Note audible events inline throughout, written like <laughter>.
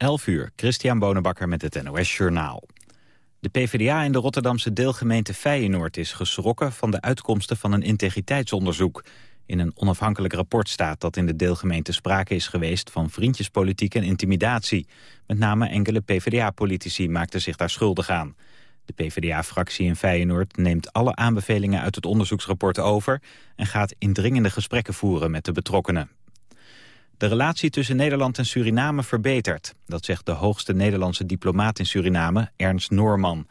11 uur, Christian Bonenbakker met het NOS Journaal. De PvdA in de Rotterdamse deelgemeente Feyenoord is geschrokken van de uitkomsten van een integriteitsonderzoek. In een onafhankelijk rapport staat dat in de deelgemeente sprake is geweest van vriendjespolitiek en intimidatie. Met name enkele PvdA-politici maakten zich daar schuldig aan. De PvdA-fractie in Feyenoord neemt alle aanbevelingen uit het onderzoeksrapport over... en gaat indringende gesprekken voeren met de betrokkenen. De relatie tussen Nederland en Suriname verbetert. Dat zegt de hoogste Nederlandse diplomaat in Suriname, Ernst Noorman.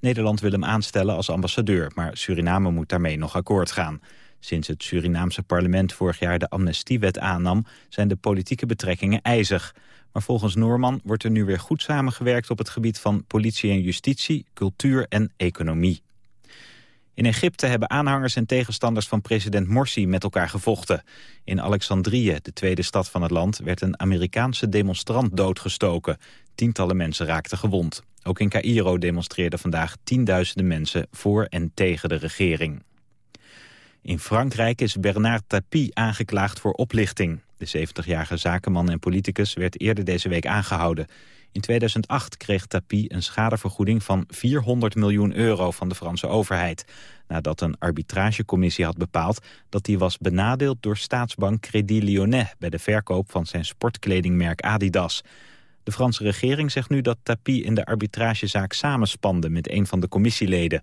Nederland wil hem aanstellen als ambassadeur, maar Suriname moet daarmee nog akkoord gaan. Sinds het Surinaamse parlement vorig jaar de amnestiewet aannam... zijn de politieke betrekkingen ijzig. Maar volgens Noorman wordt er nu weer goed samengewerkt... op het gebied van politie en justitie, cultuur en economie. In Egypte hebben aanhangers en tegenstanders van president Morsi met elkaar gevochten. In Alexandrië, de tweede stad van het land, werd een Amerikaanse demonstrant doodgestoken. Tientallen mensen raakten gewond. Ook in Cairo demonstreerden vandaag tienduizenden mensen voor en tegen de regering. In Frankrijk is Bernard Tapie aangeklaagd voor oplichting. De 70-jarige zakenman en politicus werd eerder deze week aangehouden. In 2008 kreeg Tapie een schadevergoeding van 400 miljoen euro van de Franse overheid. Nadat een arbitragecommissie had bepaald dat hij was benadeeld door staatsbank Crédit Lyonnais bij de verkoop van zijn sportkledingmerk Adidas. De Franse regering zegt nu dat Tapie in de arbitragezaak samenspande met een van de commissieleden.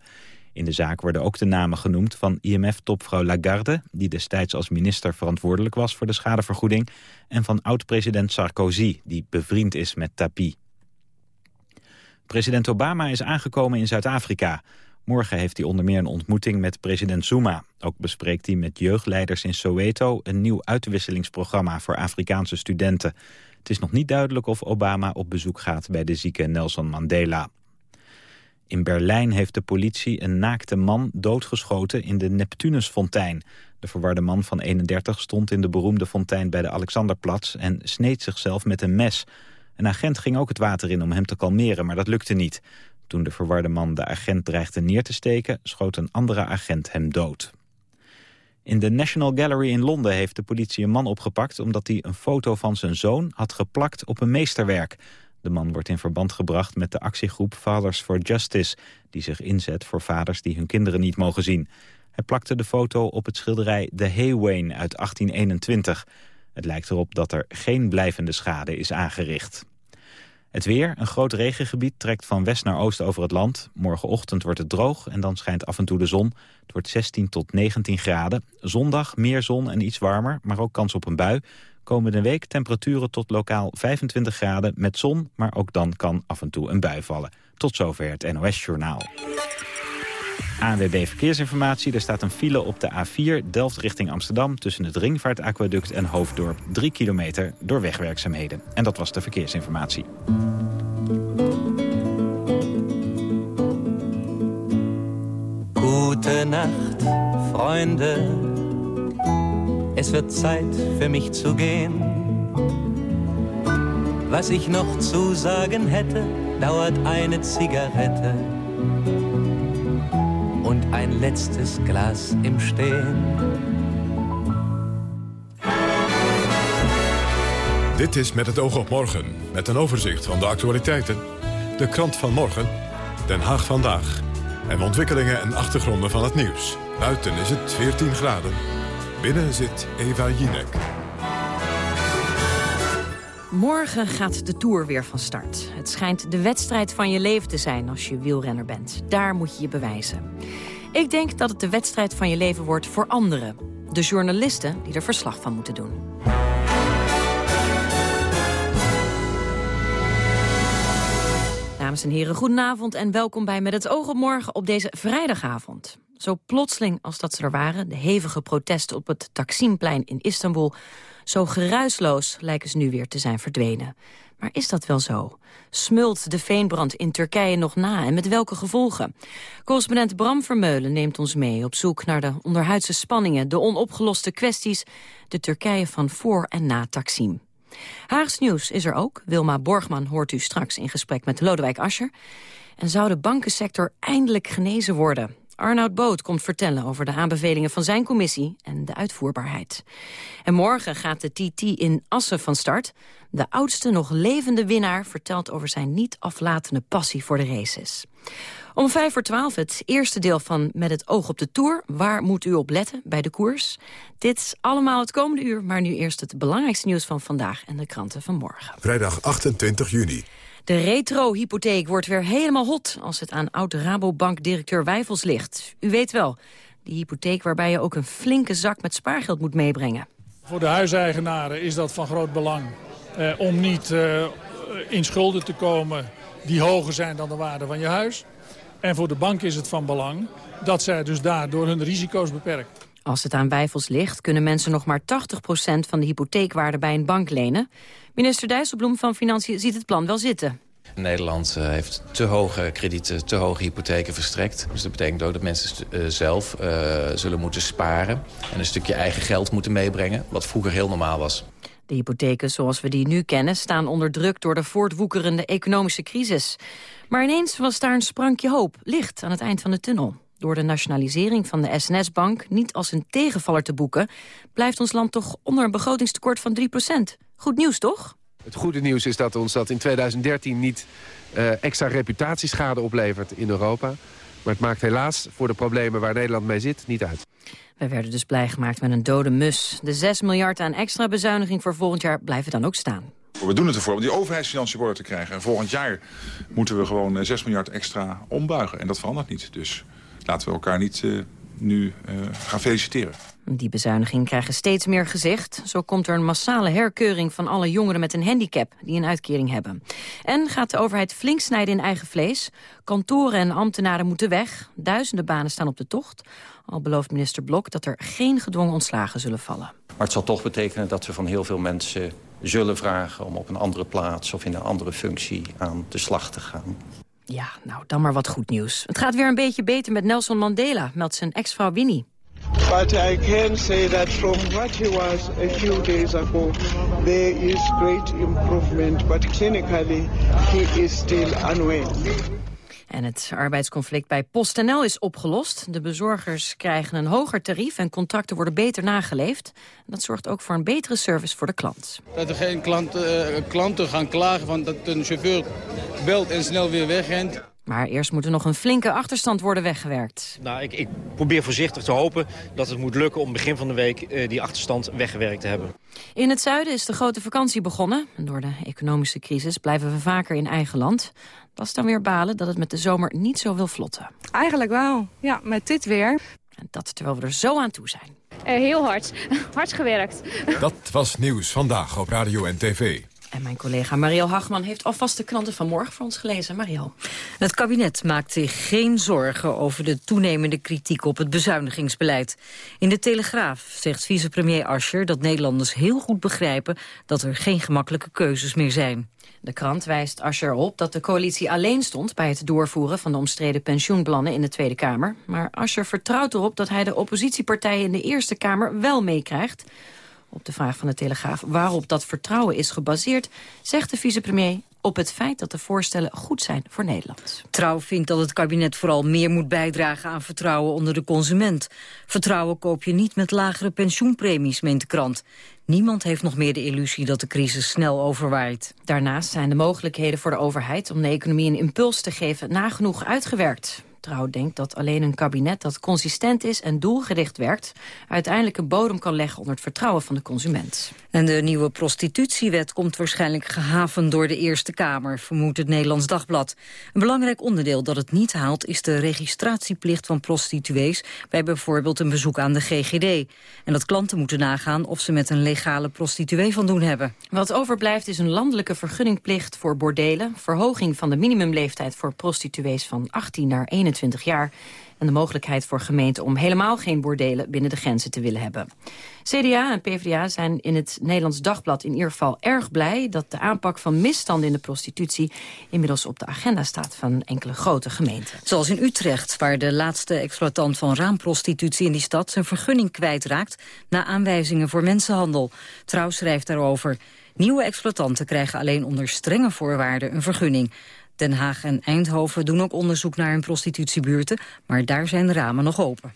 In de zaak worden ook de namen genoemd van IMF-topvrouw Lagarde... die destijds als minister verantwoordelijk was voor de schadevergoeding... en van oud-president Sarkozy, die bevriend is met Tapie. President Obama is aangekomen in Zuid-Afrika. Morgen heeft hij onder meer een ontmoeting met president Zuma. Ook bespreekt hij met jeugdleiders in Soweto... een nieuw uitwisselingsprogramma voor Afrikaanse studenten. Het is nog niet duidelijk of Obama op bezoek gaat bij de zieke Nelson Mandela. In Berlijn heeft de politie een naakte man doodgeschoten in de Neptunusfontein. De verwarde man van 31 stond in de beroemde fontein bij de Alexanderplatz... en sneed zichzelf met een mes. Een agent ging ook het water in om hem te kalmeren, maar dat lukte niet. Toen de verwarde man de agent dreigde neer te steken... schoot een andere agent hem dood. In de National Gallery in Londen heeft de politie een man opgepakt... omdat hij een foto van zijn zoon had geplakt op een meesterwerk. De man wordt in verband gebracht met de actiegroep Fathers for Justice... die zich inzet voor vaders die hun kinderen niet mogen zien. Hij plakte de foto op het schilderij The Haywain uit 1821. Het lijkt erop dat er geen blijvende schade is aangericht. Het weer, een groot regengebied, trekt van west naar oost over het land. Morgenochtend wordt het droog en dan schijnt af en toe de zon. Het wordt 16 tot 19 graden. Zondag meer zon en iets warmer, maar ook kans op een bui. Komende week temperaturen tot lokaal 25 graden met zon, maar ook dan kan af en toe een bui vallen. Tot zover het NOS Journaal. ANWB Verkeersinformatie. Er staat een file op de A4 Delft richting Amsterdam... tussen het Ringvaartaquaduct en Hoofddorp. 3 kilometer door wegwerkzaamheden. En dat was de verkeersinformatie. Nacht, vrienden. Es wird Zeit für mich zu gehen. Was ich noch zu sagen hätte, dauert eine Zigarette und ein letztes Glas im Stehen. Dit is Met het oog op morgen, met een overzicht van de actualiteiten. De krant van morgen, Den Haag vandaag. En ontwikkelingen en achtergronden van het nieuws. Buiten is het 14 graden. Binnen zit Eva Jinek. Morgen gaat de Tour weer van start. Het schijnt de wedstrijd van je leven te zijn als je wielrenner bent. Daar moet je je bewijzen. Ik denk dat het de wedstrijd van je leven wordt voor anderen. De journalisten die er verslag van moeten doen. Dames en heren, goedenavond en welkom bij Met het oog op morgen op deze vrijdagavond. Zo plotseling als dat ze er waren, de hevige protesten op het Taksimplein in Istanbul... zo geruisloos lijken ze nu weer te zijn verdwenen. Maar is dat wel zo? Smult de veenbrand in Turkije nog na en met welke gevolgen? Correspondent Bram Vermeulen neemt ons mee op zoek naar de onderhuidse spanningen... de onopgeloste kwesties, de Turkije van voor en na Taksim. Haags nieuws is er ook. Wilma Borgman hoort u straks in gesprek met Lodewijk Asscher. En zou de bankensector eindelijk genezen worden? Arnoud Boot komt vertellen over de aanbevelingen van zijn commissie en de uitvoerbaarheid. En morgen gaat de TT in Assen van start. De oudste nog levende winnaar vertelt over zijn niet aflatende passie voor de races. Om vijf voor twaalf het eerste deel van Met het oog op de Tour. Waar moet u op letten bij de koers? Dit is allemaal het komende uur, maar nu eerst het belangrijkste nieuws van vandaag en de kranten van morgen. Vrijdag 28 juni. De retro-hypotheek wordt weer helemaal hot als het aan oud-Rabobank-directeur Wijfels ligt. U weet wel, die hypotheek waarbij je ook een flinke zak met spaargeld moet meebrengen. Voor de huiseigenaren is dat van groot belang eh, om niet eh, in schulden te komen die hoger zijn dan de waarde van je huis. En voor de bank is het van belang dat zij dus daardoor hun risico's beperkt. Als het aan wijfels ligt, kunnen mensen nog maar 80% van de hypotheekwaarde bij een bank lenen. Minister Dijsselbloem van Financiën ziet het plan wel zitten. Nederland eh, heeft te hoge kredieten, te hoge hypotheken verstrekt. Dus dat betekent ook dat mensen uh, zelf uh, zullen moeten sparen... en een stukje eigen geld moeten meebrengen, wat vroeger heel normaal was. De hypotheken zoals we die nu kennen staan onder druk door de voortwoekerende economische crisis. Maar ineens was daar een sprankje hoop, licht aan het eind van de tunnel. Door de nationalisering van de SNS-bank niet als een tegenvaller te boeken... blijft ons land toch onder een begrotingstekort van 3% Goed nieuws, toch? Het goede nieuws is dat ons dat in 2013 niet uh, extra reputatieschade oplevert in Europa. Maar het maakt helaas voor de problemen waar Nederland mee zit niet uit. We werden dus blij gemaakt met een dode mus. De 6 miljard aan extra bezuiniging voor volgend jaar blijven dan ook staan. We doen het ervoor om die overheidsfinanciën worden te krijgen. En volgend jaar moeten we gewoon 6 miljard extra ombuigen. En dat verandert niet. Dus laten we elkaar niet uh, nu uh, gaan feliciteren. Die bezuinigingen krijgen steeds meer gezicht. Zo komt er een massale herkeuring van alle jongeren met een handicap... die een uitkering hebben. En gaat de overheid flink snijden in eigen vlees. Kantoren en ambtenaren moeten weg. Duizenden banen staan op de tocht. Al belooft minister Blok dat er geen gedwongen ontslagen zullen vallen. Maar het zal toch betekenen dat we van heel veel mensen zullen vragen... om op een andere plaats of in een andere functie aan de slag te gaan. Ja, nou, dan maar wat goed nieuws. Het gaat weer een beetje beter met Nelson Mandela, meldt zijn ex-vrouw Winnie. But I can say that from what he was a few days ago, there is great improvement. But clinically, he is still unwell. En het arbeidsconflict bij PostNL is opgelost. De bezorgers krijgen een hoger tarief en contracten worden beter nageleefd. Dat zorgt ook voor een betere service voor de klant. Dat er geen klanten, uh, klanten gaan klagen van dat een chauffeur belt en snel weer wegrent. Maar eerst moet er nog een flinke achterstand worden weggewerkt. Nou, ik, ik probeer voorzichtig te hopen dat het moet lukken om begin van de week uh, die achterstand weggewerkt te hebben. In het zuiden is de grote vakantie begonnen. En door de economische crisis blijven we vaker in eigen land. Dat is dan weer balen dat het met de zomer niet zo wil vlotten. Eigenlijk wel, ja, met dit weer. En dat terwijl we er zo aan toe zijn. Uh, heel hard. hard gewerkt. Dat was Nieuws Vandaag op Radio en TV. En mijn collega Mariel Hagman heeft alvast de kranten van morgen voor ons gelezen. Mariel. Het kabinet maakt zich geen zorgen over de toenemende kritiek op het bezuinigingsbeleid. In de Telegraaf zegt vicepremier Ascher dat Nederlanders heel goed begrijpen dat er geen gemakkelijke keuzes meer zijn. De krant wijst Ascher op dat de coalitie alleen stond bij het doorvoeren van de omstreden pensioenplannen in de Tweede Kamer. Maar Ascher vertrouwt erop dat hij de oppositiepartijen in de Eerste Kamer wel meekrijgt. Op de vraag van de Telegraaf waarop dat vertrouwen is gebaseerd... zegt de vicepremier op het feit dat de voorstellen goed zijn voor Nederland. Trouw vindt dat het kabinet vooral meer moet bijdragen aan vertrouwen onder de consument. Vertrouwen koop je niet met lagere pensioenpremies, meent de krant. Niemand heeft nog meer de illusie dat de crisis snel overwaait. Daarnaast zijn de mogelijkheden voor de overheid om de economie een impuls te geven nagenoeg uitgewerkt. Trouw denkt dat alleen een kabinet dat consistent is en doelgericht werkt... uiteindelijk een bodem kan leggen onder het vertrouwen van de consument. En de nieuwe prostitutiewet komt waarschijnlijk gehavend door de Eerste Kamer... vermoedt het Nederlands Dagblad. Een belangrijk onderdeel dat het niet haalt... is de registratieplicht van prostituees... bij bijvoorbeeld een bezoek aan de GGD. En dat klanten moeten nagaan of ze met een legale prostituee van doen hebben. Wat overblijft is een landelijke vergunningplicht voor bordelen... verhoging van de minimumleeftijd voor prostituees van 18 naar 21 21 jaar en de mogelijkheid voor gemeenten om helemaal geen bordelen binnen de grenzen te willen hebben. CDA en PvdA zijn in het Nederlands Dagblad in ieder geval erg blij dat de aanpak van misstanden in de prostitutie inmiddels op de agenda staat van enkele grote gemeenten. Zoals in Utrecht, waar de laatste exploitant van raamprostitutie in die stad zijn vergunning kwijtraakt na aanwijzingen voor mensenhandel. Trouw schrijft daarover. Nieuwe exploitanten krijgen alleen onder strenge voorwaarden een vergunning. Den Haag en Eindhoven doen ook onderzoek naar hun prostitutiebuurten, maar daar zijn de ramen nog open.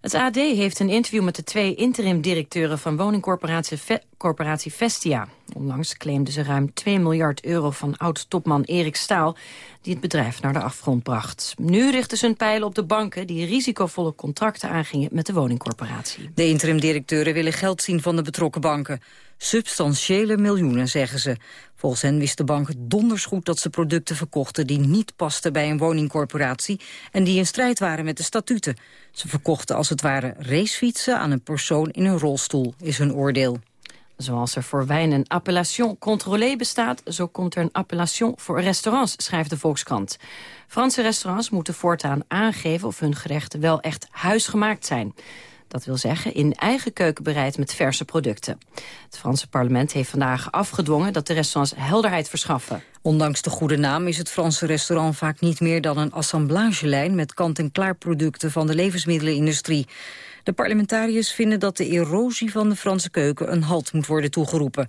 Het AD heeft een interview met de twee interim-directeuren van woningcorporatie Ve corporatie Vestia. Onlangs claimden ze ruim 2 miljard euro van oud-topman Erik Staal... die het bedrijf naar de afgrond bracht. Nu richten ze hun pijlen op de banken... die risicovolle contracten aangingen met de woningcorporatie. De interim-directeuren willen geld zien van de betrokken banken. Substantiële miljoenen, zeggen ze. Volgens hen wisten banken donders goed dat ze producten verkochten... die niet pasten bij een woningcorporatie... en die in strijd waren met de statuten. Ze verkochten als het ware racefietsen aan een persoon in een rolstoel, is hun oordeel. Zoals er voor wijn een appellation contrôlée bestaat... zo komt er een appellation voor restaurants, schrijft de Volkskrant. Franse restaurants moeten voortaan aangeven of hun gerechten wel echt huisgemaakt zijn. Dat wil zeggen in eigen keuken bereid met verse producten. Het Franse parlement heeft vandaag afgedwongen dat de restaurants helderheid verschaffen. Ondanks de goede naam is het Franse restaurant vaak niet meer dan een assemblagelijn met kant-en-klaar producten van de levensmiddelenindustrie. De parlementariërs vinden dat de erosie van de Franse keuken een halt moet worden toegeroepen.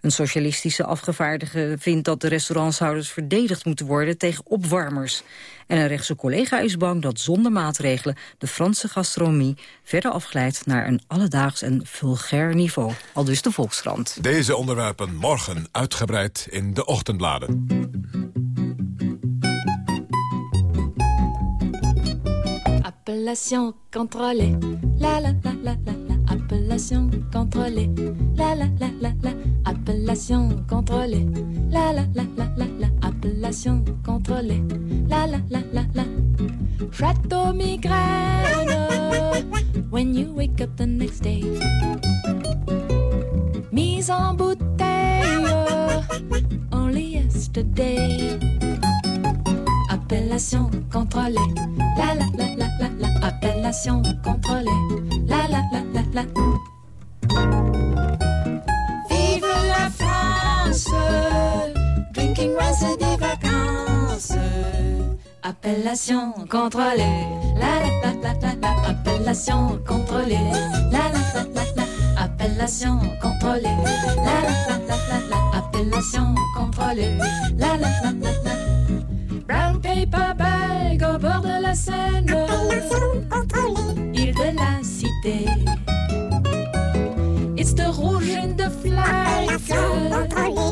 Een socialistische afgevaardigde vindt dat de restaurantshouders verdedigd moeten worden tegen opwarmers. En een rechtse collega is bang dat zonder maatregelen de Franse gastronomie verder afglijdt naar een alledaags en vulgair niveau. Al dus de Volkskrant. Deze onderwerpen morgen uitgebreid in de ochtendbladen. Appellation contrôlée. La la la la la la. Appellation contrôlée. La la la la la. Appellation contrôlée. La la la la la la. Appellation contrôlée. La la la la la. Château migraine. When you wake up the next day. Mise en bouteille. Only yesterday. Appellation contrôlée. La la la la la la. Appellation contrôlée. La. Vive la France. Drinking rose des vacances. Appellation contrôlée. La la la la la la. Appellation contrôlée. La la la la la. Appellation contrôlée. La la la la la la. Appellation contrôlée. La la la la la. Brown paper bag au bord de la Seine. Île de la cité.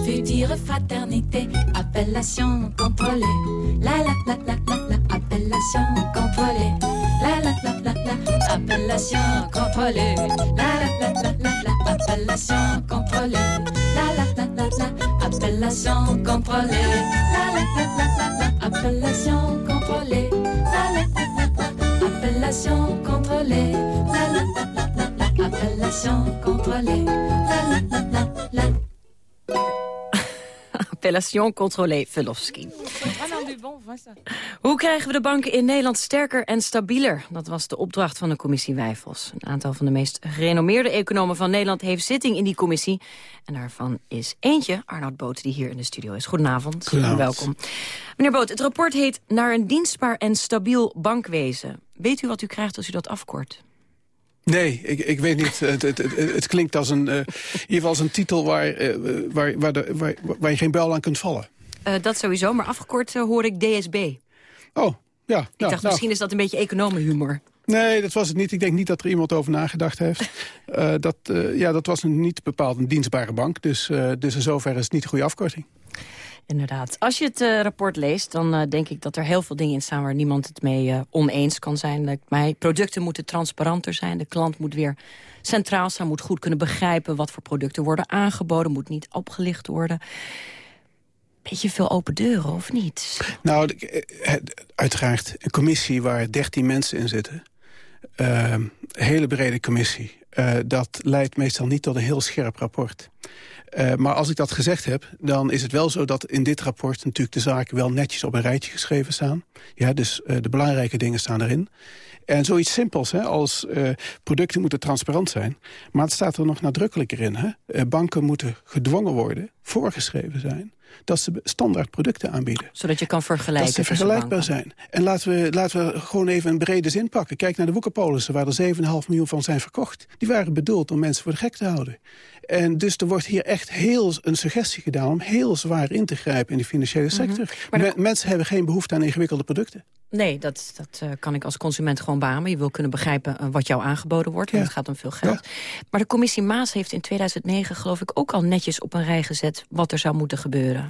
Future fraternité. Appellation contrôlée. La la la la la la. Appellation contrôlée. La la la la la. Appellation contrôlée. La la la la la la. Appellation contrôlée. La la la la la. Appellation contrôlée. La la la la la. Appellation contrôlée. La la la la la. Appellation contrôlée. La la la la la la. Appellation contrôlée. La la la Appellation contrôlée Velofsky. Hoe krijgen we de banken in Nederland sterker en stabieler? Dat was de opdracht van de commissie Wijfels. Een aantal van de meest gerenommeerde economen van Nederland... heeft zitting in die commissie. En daarvan is eentje, Arnoud Boot, die hier in de studio is. Goedenavond. Goedenavond. Welkom. Meneer Boot, het rapport heet Naar een dienstbaar en stabiel bankwezen. Weet u wat u krijgt als u dat afkort? Nee, ik, ik weet niet. Het, het, het, het klinkt als een, uh, in ieder geval als een titel waar, uh, waar, waar, de, waar, waar je geen buil aan kunt vallen. Uh, dat sowieso, maar afgekort hoor ik DSB. Oh, ja. Ik dacht, nou. misschien is dat een beetje economenhumor. Nee, dat was het niet. Ik denk niet dat er iemand over nagedacht heeft. uh, <laughs> dat, uh, ja, dat was een niet bepaald een dienstbare bank. Dus, uh, dus in zoverre is het niet een goede afkorting. Inderdaad. Als je het rapport leest, dan denk ik dat er heel veel dingen in staan... waar niemand het mee oneens kan zijn. Mij, producten moeten transparanter zijn. De klant moet weer centraal staan, moet goed kunnen begrijpen... wat voor producten worden aangeboden, moet niet opgelicht worden beetje veel open deuren, of niet? Nou, uiteraard een commissie waar 13 mensen in zitten. Een hele brede commissie. Uh, dat leidt meestal niet tot een heel scherp rapport. Uh, maar als ik dat gezegd heb, dan is het wel zo dat in dit rapport... natuurlijk de zaken wel netjes op een rijtje geschreven staan. Ja, dus uh, de belangrijke dingen staan erin. En zoiets simpels hè, als producten moeten transparant zijn. Maar het staat er nog nadrukkelijker in. Hè? Banken moeten gedwongen worden, voorgeschreven zijn dat ze standaard producten aanbieden. Zodat je kan vergelijken. Dat ze vergelijkbaar zijn. En laten we, laten we gewoon even een brede zin pakken. Kijk naar de woekerpolissen, waar er 7,5 miljoen van zijn verkocht. Die waren bedoeld om mensen voor de gek te houden. En dus er wordt hier echt heel een suggestie gedaan... om heel zwaar in te grijpen in de financiële sector. Mm -hmm. Men, mensen hebben geen behoefte aan ingewikkelde producten. Nee, dat, dat uh, kan ik als consument gewoon beamen. Je wil kunnen begrijpen uh, wat jou aangeboden wordt, want ja. het gaat om veel geld. Ja. Maar de commissie Maas heeft in 2009 geloof ik ook al netjes op een rij gezet... wat er zou moeten gebeuren.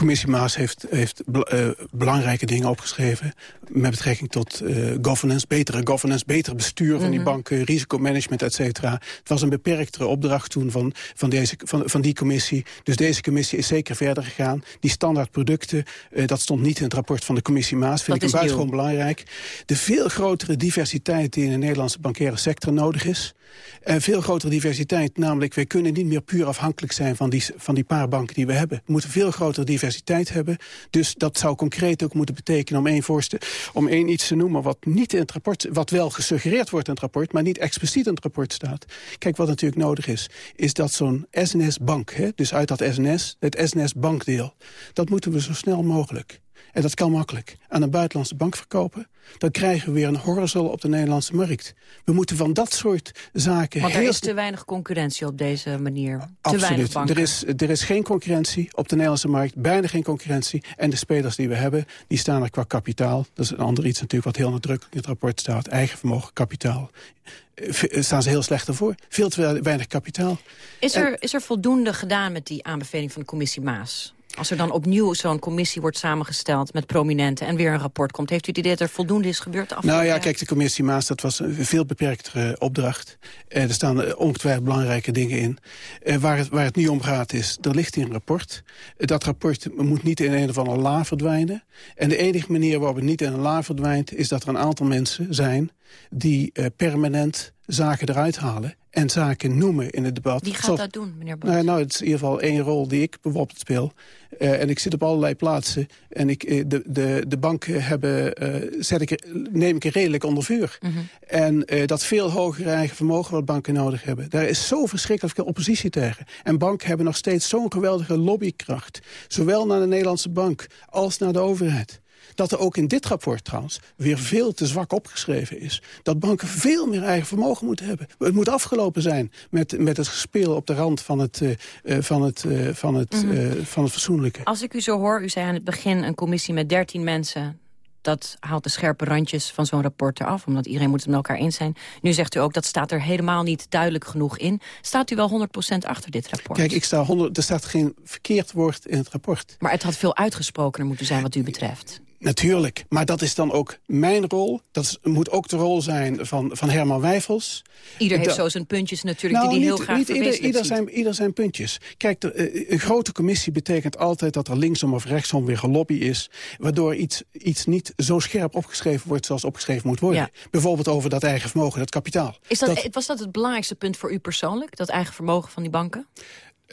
Commissie Maas heeft, heeft uh, belangrijke dingen opgeschreven... met betrekking tot governance, betere governance, beter bestuur van mm -hmm. die banken... risicomanagement, et cetera. Het was een beperktere opdracht toen van, van, deze, van, van die commissie. Dus deze commissie is zeker verder gegaan. Die standaardproducten, dat stond niet in het rapport van de commissie Maas. Vind dat ik buitengewoon belangrijk. De veel grotere diversiteit die in de Nederlandse bankaire sector nodig is. En veel grotere diversiteit, namelijk wij kunnen niet meer puur afhankelijk zijn van die, van die paar banken die we hebben. We moeten veel grotere diversiteit hebben. Dus dat zou concreet ook moeten betekenen om één, voorste, om één iets te noemen wat niet in het rapport, wat wel gesuggereerd wordt in het rapport, maar niet expliciet in het rapport staat. Kijk, wat natuurlijk nodig is, is dat zo'n SNS-bank, dus uit dat SNS, het SNS-bankdeel, dat moeten we zo snel mogelijk en dat kan makkelijk. Aan een buitenlandse bank verkopen. Dan krijgen we weer een horizon op de Nederlandse markt. We moeten van dat soort zaken... Want er heel... is te weinig concurrentie op deze manier. Te Absoluut. weinig banken. Er is, er is geen concurrentie op de Nederlandse markt. Bijna geen concurrentie. En de spelers die we hebben, die staan er qua kapitaal. Dat is een ander iets natuurlijk wat heel nadrukkelijk in het rapport staat. Eigen vermogen, kapitaal. Staan ze heel slecht ervoor. Veel te weinig kapitaal. Is er, en... is er voldoende gedaan met die aanbeveling van de commissie Maas? Als er dan opnieuw zo'n commissie wordt samengesteld met prominenten... en weer een rapport komt, heeft u het idee dat er voldoende is gebeurd? Nou ja, kijk, de commissie Maas, dat was een veel beperktere opdracht. Eh, er staan ongetwijfeld belangrijke dingen in. Eh, waar, het, waar het nu om gaat is, er ligt hier een rapport. Eh, dat rapport moet niet in een of andere la verdwijnen. En de enige manier waarop het niet in een la verdwijnt... is dat er een aantal mensen zijn die permanent zaken eruit halen en zaken noemen in het debat. Wie gaat Zoals, dat doen, meneer Bos? Nou, nou, het is in ieder geval één rol die ik bijvoorbeeld speel. Uh, en ik zit op allerlei plaatsen. En ik, de, de, de banken hebben, uh, zet ik, neem ik redelijk onder vuur. Mm -hmm. En uh, dat veel hogere eigen vermogen wat banken nodig hebben. Daar is zo verschrikkelijk veel oppositie tegen. En banken hebben nog steeds zo'n geweldige lobbykracht. Zowel naar de Nederlandse bank als naar de overheid dat er ook in dit rapport trouwens weer veel te zwak opgeschreven is. Dat banken veel meer eigen vermogen moeten hebben. Het moet afgelopen zijn met, met het gespeel op de rand van het, uh, van het, uh, van het, mm -hmm. uh, van het fatsoenlijke. Als ik u zo hoor, u zei aan het begin een commissie met 13 mensen dat haalt de scherpe randjes van zo'n rapport eraf. Omdat iedereen moet het met elkaar eens zijn. Nu zegt u ook, dat staat er helemaal niet duidelijk genoeg in. Staat u wel 100% achter dit rapport? Kijk, ik sta 100, er staat geen verkeerd woord in het rapport. Maar het had veel uitgesprokener moeten zijn wat u betreft. Natuurlijk, maar dat is dan ook mijn rol. Dat moet ook de rol zijn van, van Herman Wijfels. Ieder heeft zo zijn puntjes natuurlijk nou, die hij heel graag niet ieder, ieder zijn, ieder zijn puntjes. Kijk, de, een grote commissie betekent altijd dat er linksom of rechtsom weer gelobby is. Waardoor iets, iets niet zo scherp opgeschreven wordt zoals opgeschreven moet worden. Ja. Bijvoorbeeld over dat eigen vermogen, dat kapitaal. Is dat, dat, was dat het belangrijkste punt voor u persoonlijk? Dat eigen vermogen van die banken?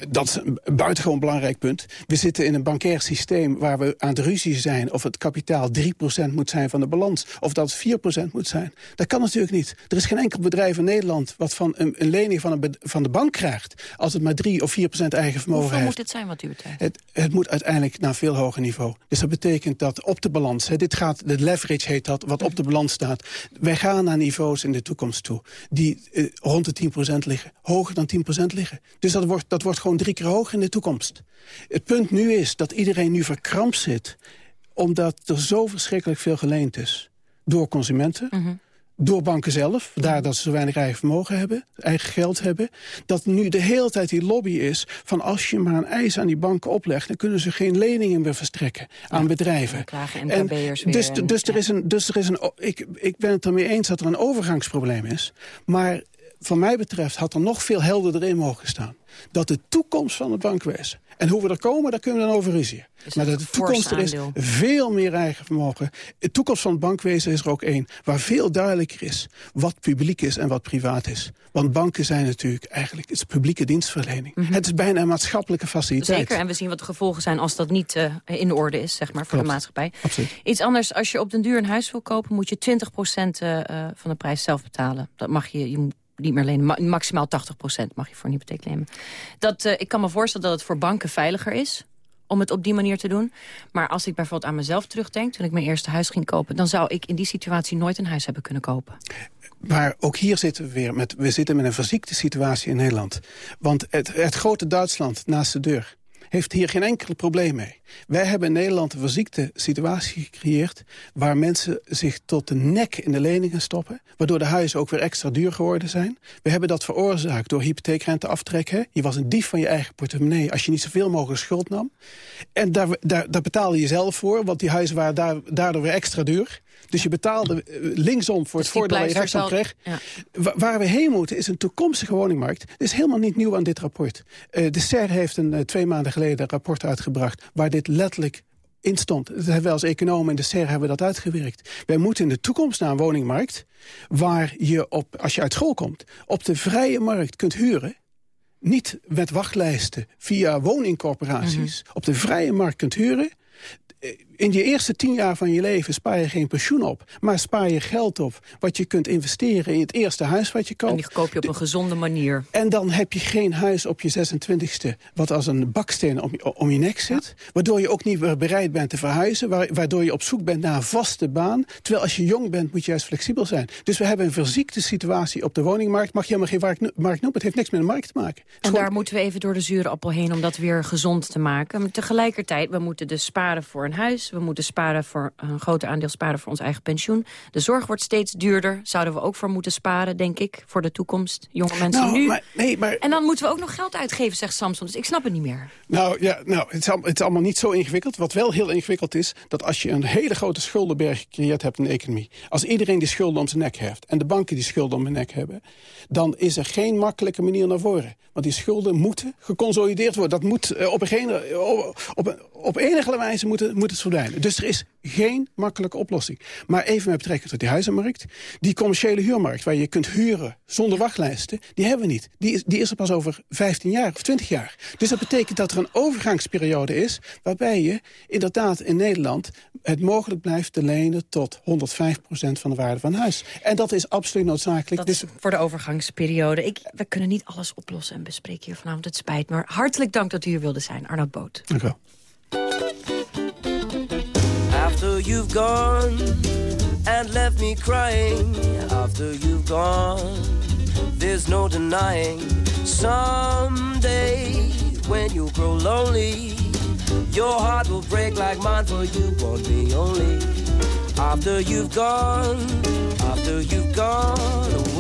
Dat is een buitengewoon belangrijk punt. We zitten in een bankair systeem waar we aan de ruzie zijn... of het kapitaal 3% moet zijn van de balans, of dat het 4% moet zijn. Dat kan natuurlijk niet. Er is geen enkel bedrijf in Nederland... wat van een, een lening van, een van de bank krijgt... als het maar 3 of 4% eigen vermogen Hoeveel heeft. Hoeveel moet dit zijn wat u betreft? Het, het, moet uiteindelijk naar een veel hoger niveau. Dus dat betekent dat op de balans... Hè, dit gaat, de leverage heet dat, wat op de balans staat... wij gaan naar niveaus in de toekomst toe... die eh, rond de 10% liggen, hoger dan 10% liggen. Dus dat wordt, dat wordt gewoon drie keer hoger in de toekomst. Het punt nu is dat iedereen nu verkrampt zit... omdat er zo verschrikkelijk veel geleend is. Door consumenten, mm -hmm. door banken zelf... daar dat ze zo weinig eigen vermogen hebben, eigen geld hebben... dat nu de hele tijd die lobby is van als je maar een eis aan die banken oplegt... dan kunnen ze geen leningen meer verstrekken aan ja, bedrijven. En dus, dus, er is een, dus er is een, ik, ik ben het ermee eens dat er een overgangsprobleem is... maar van mij betreft had er nog veel helderder in mogen staan. Dat de toekomst van het bankwezen... en hoe we er komen, daar kunnen we dan over ruzien. Maar dat de toekomst er is veel meer eigen vermogen. De toekomst van het bankwezen is er ook één... waar veel duidelijker is wat publiek is en wat privaat is. Want banken zijn natuurlijk eigenlijk het publieke dienstverlening. Mm -hmm. Het is bijna een maatschappelijke faciliteit. Zeker, en we zien wat de gevolgen zijn als dat niet uh, in orde is, zeg maar, voor Klopt. de maatschappij. Absoluut. Iets anders, als je op den duur een huis wil kopen... moet je 20% uh, van de prijs zelf betalen. Dat mag je, je moet niet meer lenen. Maximaal 80% mag je voor een hypotheek nemen. Dat, uh, ik kan me voorstellen dat het voor banken veiliger is om het op die manier te doen. Maar als ik bijvoorbeeld aan mezelf terugdenk... toen ik mijn eerste huis ging kopen... dan zou ik in die situatie nooit een huis hebben kunnen kopen. Maar ook hier zitten we weer met, we zitten met een verziekte situatie in Nederland. Want het, het grote Duitsland naast de deur heeft hier geen enkel probleem mee. Wij hebben in Nederland een verziekte situatie gecreëerd... waar mensen zich tot de nek in de leningen stoppen... waardoor de huizen ook weer extra duur geworden zijn. We hebben dat veroorzaakt door hypotheekrente Hè? Je was een dief van je eigen portemonnee als je niet zoveel mogelijk schuld nam. En daar, daar, daar betaalde je zelf voor, want die huizen waren daardoor weer extra duur. Dus je betaalde eh, linksom voor het dus voordeel dat je rechtsom kreeg. Ja. Waar we heen moeten is een toekomstige woningmarkt. Dat is helemaal niet nieuw aan dit rapport. Uh, de SER heeft een, uh, twee maanden geleden een rapport uitgebracht... waar dit letterlijk in stond. Dat hebben we als economen in de SER hebben we dat uitgewerkt. Wij moeten in de toekomst naar een woningmarkt... waar je, op, als je uit school komt, op de vrije markt kunt huren niet met wachtlijsten via woningcorporaties... Mhm. op de vrije markt kunt huren in je eerste tien jaar van je leven spaar je geen pensioen op. Maar spaar je geld op wat je kunt investeren in het eerste huis wat je koopt. En die koop je op een gezonde manier. En dan heb je geen huis op je 26e wat als een baksteen om je, om je nek zit. Waardoor je ook niet meer bereid bent te verhuizen. Waardoor je op zoek bent naar een vaste baan. Terwijl als je jong bent moet je juist flexibel zijn. Dus we hebben een verziekte situatie op de woningmarkt. Mag je helemaal geen markt noemen. Het heeft niks met de markt te maken. En daar moeten we even door de zure appel heen om dat weer gezond te maken. Maar tegelijkertijd, we moeten dus sparen voor een huis. We moeten sparen voor een groter aandeel sparen voor ons eigen pensioen. De zorg wordt steeds duurder. Zouden we ook voor moeten sparen, denk ik, voor de toekomst. Jonge mensen nou, nu. Maar, nee, maar... En dan moeten we ook nog geld uitgeven, zegt Samson. Dus ik snap het niet meer. Nou ja, nou, het, is, het is allemaal niet zo ingewikkeld. Wat wel heel ingewikkeld is, dat als je een hele grote schuldenberg gecreëerd hebt in de economie. Als iedereen die schulden om zijn nek heeft en de banken die schulden om hun nek hebben. Dan is er geen makkelijke manier naar voren. Want die schulden moeten geconsolideerd worden. Dat moet uh, op, een, op, op, op enige wijze moet het, moet het verdwijnen. Dus er is geen makkelijke oplossing. Maar even met betrekking tot die huizenmarkt. Die commerciële huurmarkt waar je kunt huren zonder wachtlijsten... die hebben we niet. Die is, die is er pas over 15 jaar of 20 jaar. Dus dat betekent dat er een overgangsperiode is... waarbij je inderdaad in Nederland het mogelijk blijft te lenen... tot 105% van de waarde van huis. En dat is absoluut noodzakelijk. Dat is dus- voor de overgangsperiode. Ik, we kunnen niet alles oplossen en bespreken hier vanavond. Het spijt me. Hartelijk dank dat u hier wilde zijn, Arnoud Boot. Dank u wel. After you've gone and left me crying, after you've gone, there's no denying. Someday, when you grow lonely, your heart will break like mine, for you want me only. After you've gone, after you've gone away.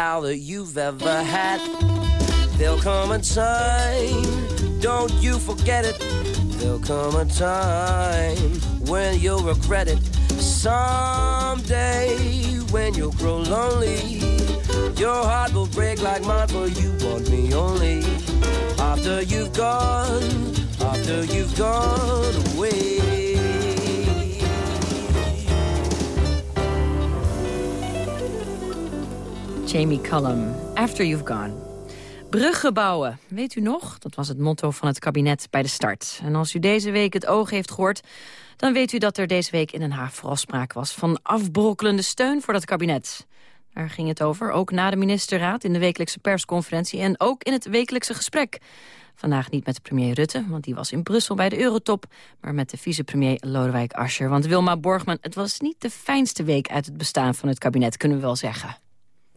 That you've ever had. There'll come a time, don't you forget it. There'll come a time when you'll regret it. Someday when you'll grow lonely Your heart will break like mine, for you want me only. After you've gone, after you've gone away. Jamie Cullum, After You've Gone. Bruggen bouwen, weet u nog? Dat was het motto van het kabinet bij de start. En als u deze week het oog heeft gehoord... dan weet u dat er deze week in Den Haag vooral sprake was... van afbrokkelende steun voor dat kabinet. Daar ging het over, ook na de ministerraad in de wekelijkse persconferentie... en ook in het wekelijkse gesprek. Vandaag niet met premier Rutte, want die was in Brussel bij de Eurotop... maar met de vicepremier Lodewijk Asscher. Want Wilma Borgman, het was niet de fijnste week uit het bestaan van het kabinet, kunnen we wel zeggen.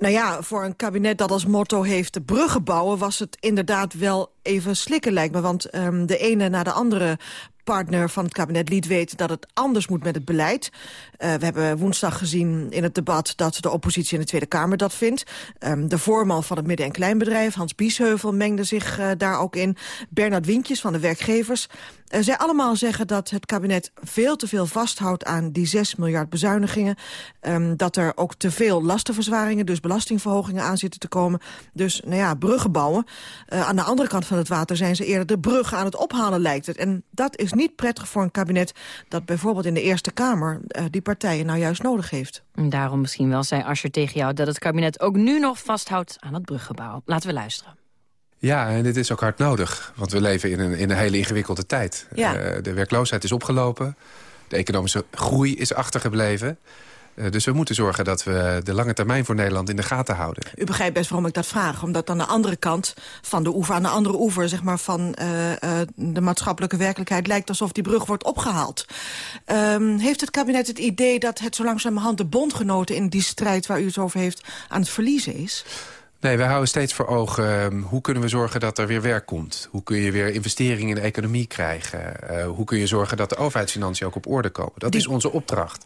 Nou ja, voor een kabinet dat als motto heeft de bruggen bouwen... was het inderdaad wel even slikken, lijkt me. Want um, de ene na de andere partner van het kabinet liet weten dat het anders moet met het beleid. Uh, we hebben woensdag gezien in het debat dat de oppositie in de Tweede Kamer dat vindt. Um, de voorman van het midden- en kleinbedrijf, Hans Biesheuvel, mengde zich uh, daar ook in. Bernard Wintjes van de werkgevers. Uh, zij allemaal zeggen dat het kabinet veel te veel vasthoudt aan die 6 miljard bezuinigingen. Um, dat er ook te veel lastenverzwaringen, dus belastingverhogingen aan zitten te komen. Dus, nou ja, bruggen bouwen. Aan de andere kant van het water zijn ze eerder de bruggen aan het ophalen, lijkt het. En dat is niet prettig voor een kabinet dat bijvoorbeeld in de Eerste Kamer uh, die partijen nou juist nodig heeft. En daarom misschien wel zei Asscher tegen jou dat het kabinet ook nu nog vasthoudt aan het bruggebouw. Laten we luisteren. Ja, en dit is ook hard nodig. Want we leven in een, in een hele ingewikkelde tijd. Ja. Uh, de werkloosheid is opgelopen. De economische groei is achtergebleven. Uh, dus we moeten zorgen dat we de lange termijn voor Nederland in de gaten houden. U begrijpt best waarom ik dat vraag. Omdat aan de andere kant van de oever, aan de andere oever zeg maar, van uh, uh, de maatschappelijke werkelijkheid... lijkt alsof die brug wordt opgehaald. Um, heeft het kabinet het idee dat het zo langzamerhand de bondgenoten... in die strijd waar u het over heeft aan het verliezen is? Nee, wij houden steeds voor ogen um, hoe kunnen we zorgen dat er weer werk komt. Hoe kun je weer investeringen in de economie krijgen. Uh, hoe kun je zorgen dat de overheidsfinanciën ook op orde komen. Dat Die... is onze opdracht.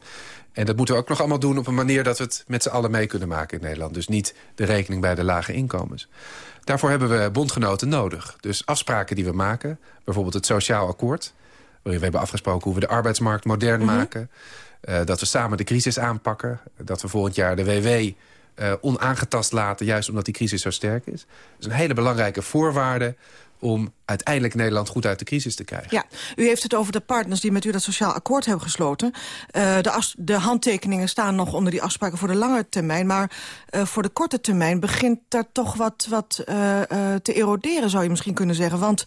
En dat moeten we ook nog allemaal doen op een manier dat we het met z'n allen mee kunnen maken in Nederland. Dus niet de rekening bij de lage inkomens. Daarvoor hebben we bondgenoten nodig. Dus afspraken die we maken, bijvoorbeeld het sociaal akkoord... waarin we hebben afgesproken hoe we de arbeidsmarkt modern mm -hmm. maken... Uh, dat we samen de crisis aanpakken. Dat we volgend jaar de WW uh, onaangetast laten, juist omdat die crisis zo sterk is. Dat is een hele belangrijke voorwaarde om uiteindelijk Nederland goed uit de crisis te krijgen. Ja, u heeft het over de partners die met u dat sociaal akkoord hebben gesloten. Uh, de, de handtekeningen staan nog onder die afspraken voor de lange termijn. Maar uh, voor de korte termijn begint er toch wat, wat uh, te eroderen, zou je misschien kunnen zeggen. Want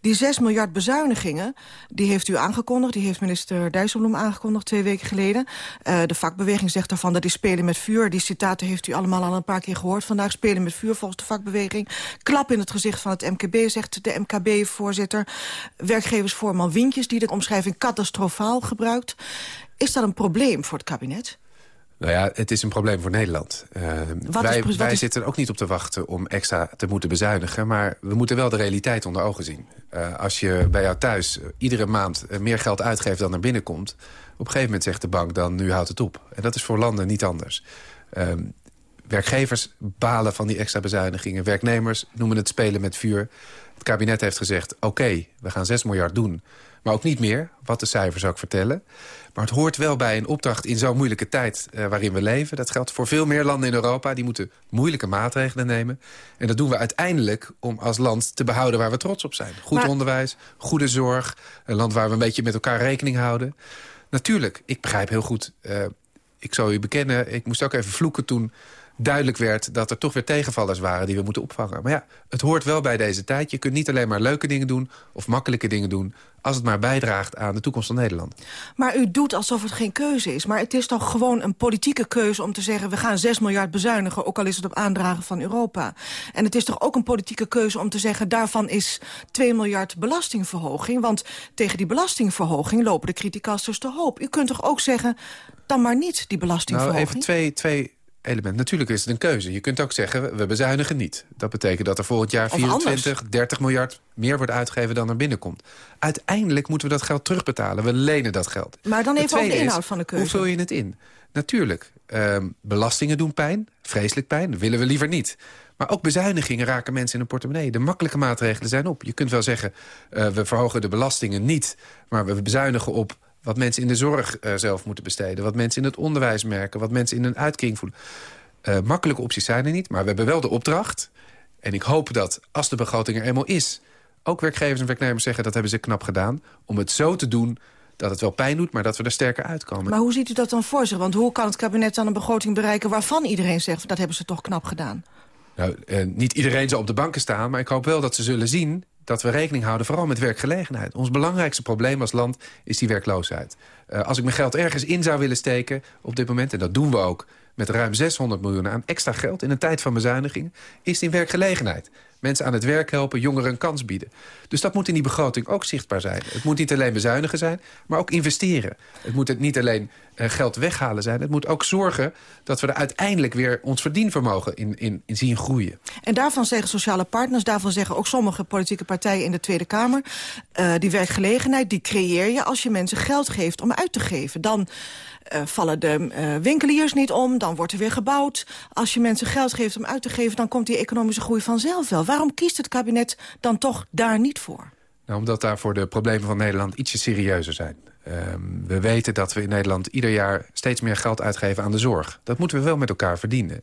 die 6 miljard bezuinigingen, die heeft u aangekondigd. Die heeft minister Dijsselbloem aangekondigd twee weken geleden. de vakbeweging zegt daarvan dat die spelen met vuur. Die citaten heeft u allemaal al een paar keer gehoord vandaag. Spelen met vuur volgens de vakbeweging. Klap in het gezicht van het MKB, zegt de MKB. MKB-voorzitter, werkgeversvoorman Wintjes... die de omschrijving catastrofaal gebruikt. Is dat een probleem voor het kabinet? Nou ja, het is een probleem voor Nederland. Uh, wij is, wij is... zitten ook niet op te wachten om extra te moeten bezuinigen... maar we moeten wel de realiteit onder ogen zien. Uh, als je bij jou thuis iedere maand meer geld uitgeeft dan er binnenkomt... op een gegeven moment zegt de bank dan nu houdt het op. En dat is voor landen niet anders. werkgevers balen van die extra bezuinigingen. Werknemers noemen het spelen met vuur. Het kabinet heeft gezegd, oké, okay, we gaan 6 miljard doen. Maar ook niet meer, wat de cijfers ook vertellen. Maar het hoort wel bij een opdracht in zo'n moeilijke tijd uh, waarin we leven. Dat geldt voor veel meer landen in Europa. Die moeten moeilijke maatregelen nemen. En dat doen we uiteindelijk om als land te behouden waar we trots op zijn. Goed maar... onderwijs, goede zorg. Een land waar we een beetje met elkaar rekening houden. Natuurlijk, ik begrijp heel goed... Uh, ik zal u bekennen, ik moest ook even vloeken toen duidelijk werd dat er toch weer tegenvallers waren die we moeten opvangen. Maar ja, het hoort wel bij deze tijd. Je kunt niet alleen maar leuke dingen doen of makkelijke dingen doen... als het maar bijdraagt aan de toekomst van Nederland. Maar u doet alsof het geen keuze is. Maar het is toch gewoon een politieke keuze om te zeggen... we gaan 6 miljard bezuinigen, ook al is het op aandragen van Europa. En het is toch ook een politieke keuze om te zeggen... daarvan is 2 miljard belastingverhoging. Want tegen die belastingverhoging lopen de criticasters te hoop. U kunt toch ook zeggen, dan maar niet die belastingverhoging? Nou, even twee... twee element. Natuurlijk is het een keuze. Je kunt ook zeggen, we bezuinigen niet. Dat betekent dat er volgend jaar 24, 30 miljard meer wordt uitgegeven dan er binnenkomt. Uiteindelijk moeten we dat geld terugbetalen. We lenen dat geld. Maar dan even over de inhoud is, van de keuze. Hoe vul je het in? Natuurlijk, um, belastingen doen pijn, vreselijk pijn. Dat willen we liever niet. Maar ook bezuinigingen raken mensen in een portemonnee. De makkelijke maatregelen zijn op. Je kunt wel zeggen, uh, we verhogen de belastingen niet... maar we bezuinigen op wat mensen in de zorg uh, zelf moeten besteden. Wat mensen in het onderwijs merken. Wat mensen in een uitkering voelen. Uh, makkelijke opties zijn er niet. Maar we hebben wel de opdracht. En ik hoop dat als de begroting er eenmaal is... ook werkgevers en werknemers zeggen dat hebben ze knap gedaan... om het zo te doen dat het wel pijn doet, maar dat we er sterker uitkomen. Maar hoe ziet u dat dan voor zich? Want hoe kan het kabinet dan een begroting bereiken... waarvan iedereen zegt, dat hebben ze toch knap gedaan? Nou, uh, niet iedereen zal op de banken staan, maar ik hoop wel dat ze zullen zien dat we rekening houden vooral met werkgelegenheid. Ons belangrijkste probleem als land is die werkloosheid. als ik mijn geld ergens in zou willen steken op dit moment... en dat doen we ook met ruim 600 miljoen aan extra geld... in een tijd van bezuinigingen, is het in werkgelegenheid. Mensen aan het werk helpen, jongeren een kans bieden. Dus dat moet in die begroting ook zichtbaar zijn. Het moet niet alleen bezuinigen zijn, maar ook investeren. Het moet niet alleen geld weghalen zijn. Het moet ook zorgen dat we er uiteindelijk weer ons verdienvermogen in, in, in zien groeien. En daarvan zeggen sociale partners, daarvan zeggen ook sommige politieke partijen in de Tweede Kamer... Uh, die werkgelegenheid, die creëer je als je mensen geld geeft om uit te geven. Dan uh, vallen de uh, winkeliers niet om, dan wordt er weer gebouwd. Als je mensen geld geeft om uit te geven, dan komt die economische groei vanzelf wel. Waarom kiest het kabinet dan toch daar niet voor? Nou, omdat daarvoor de problemen van Nederland ietsje serieuzer zijn. Um, we weten dat we in Nederland ieder jaar steeds meer geld uitgeven aan de zorg. Dat moeten we wel met elkaar verdienen.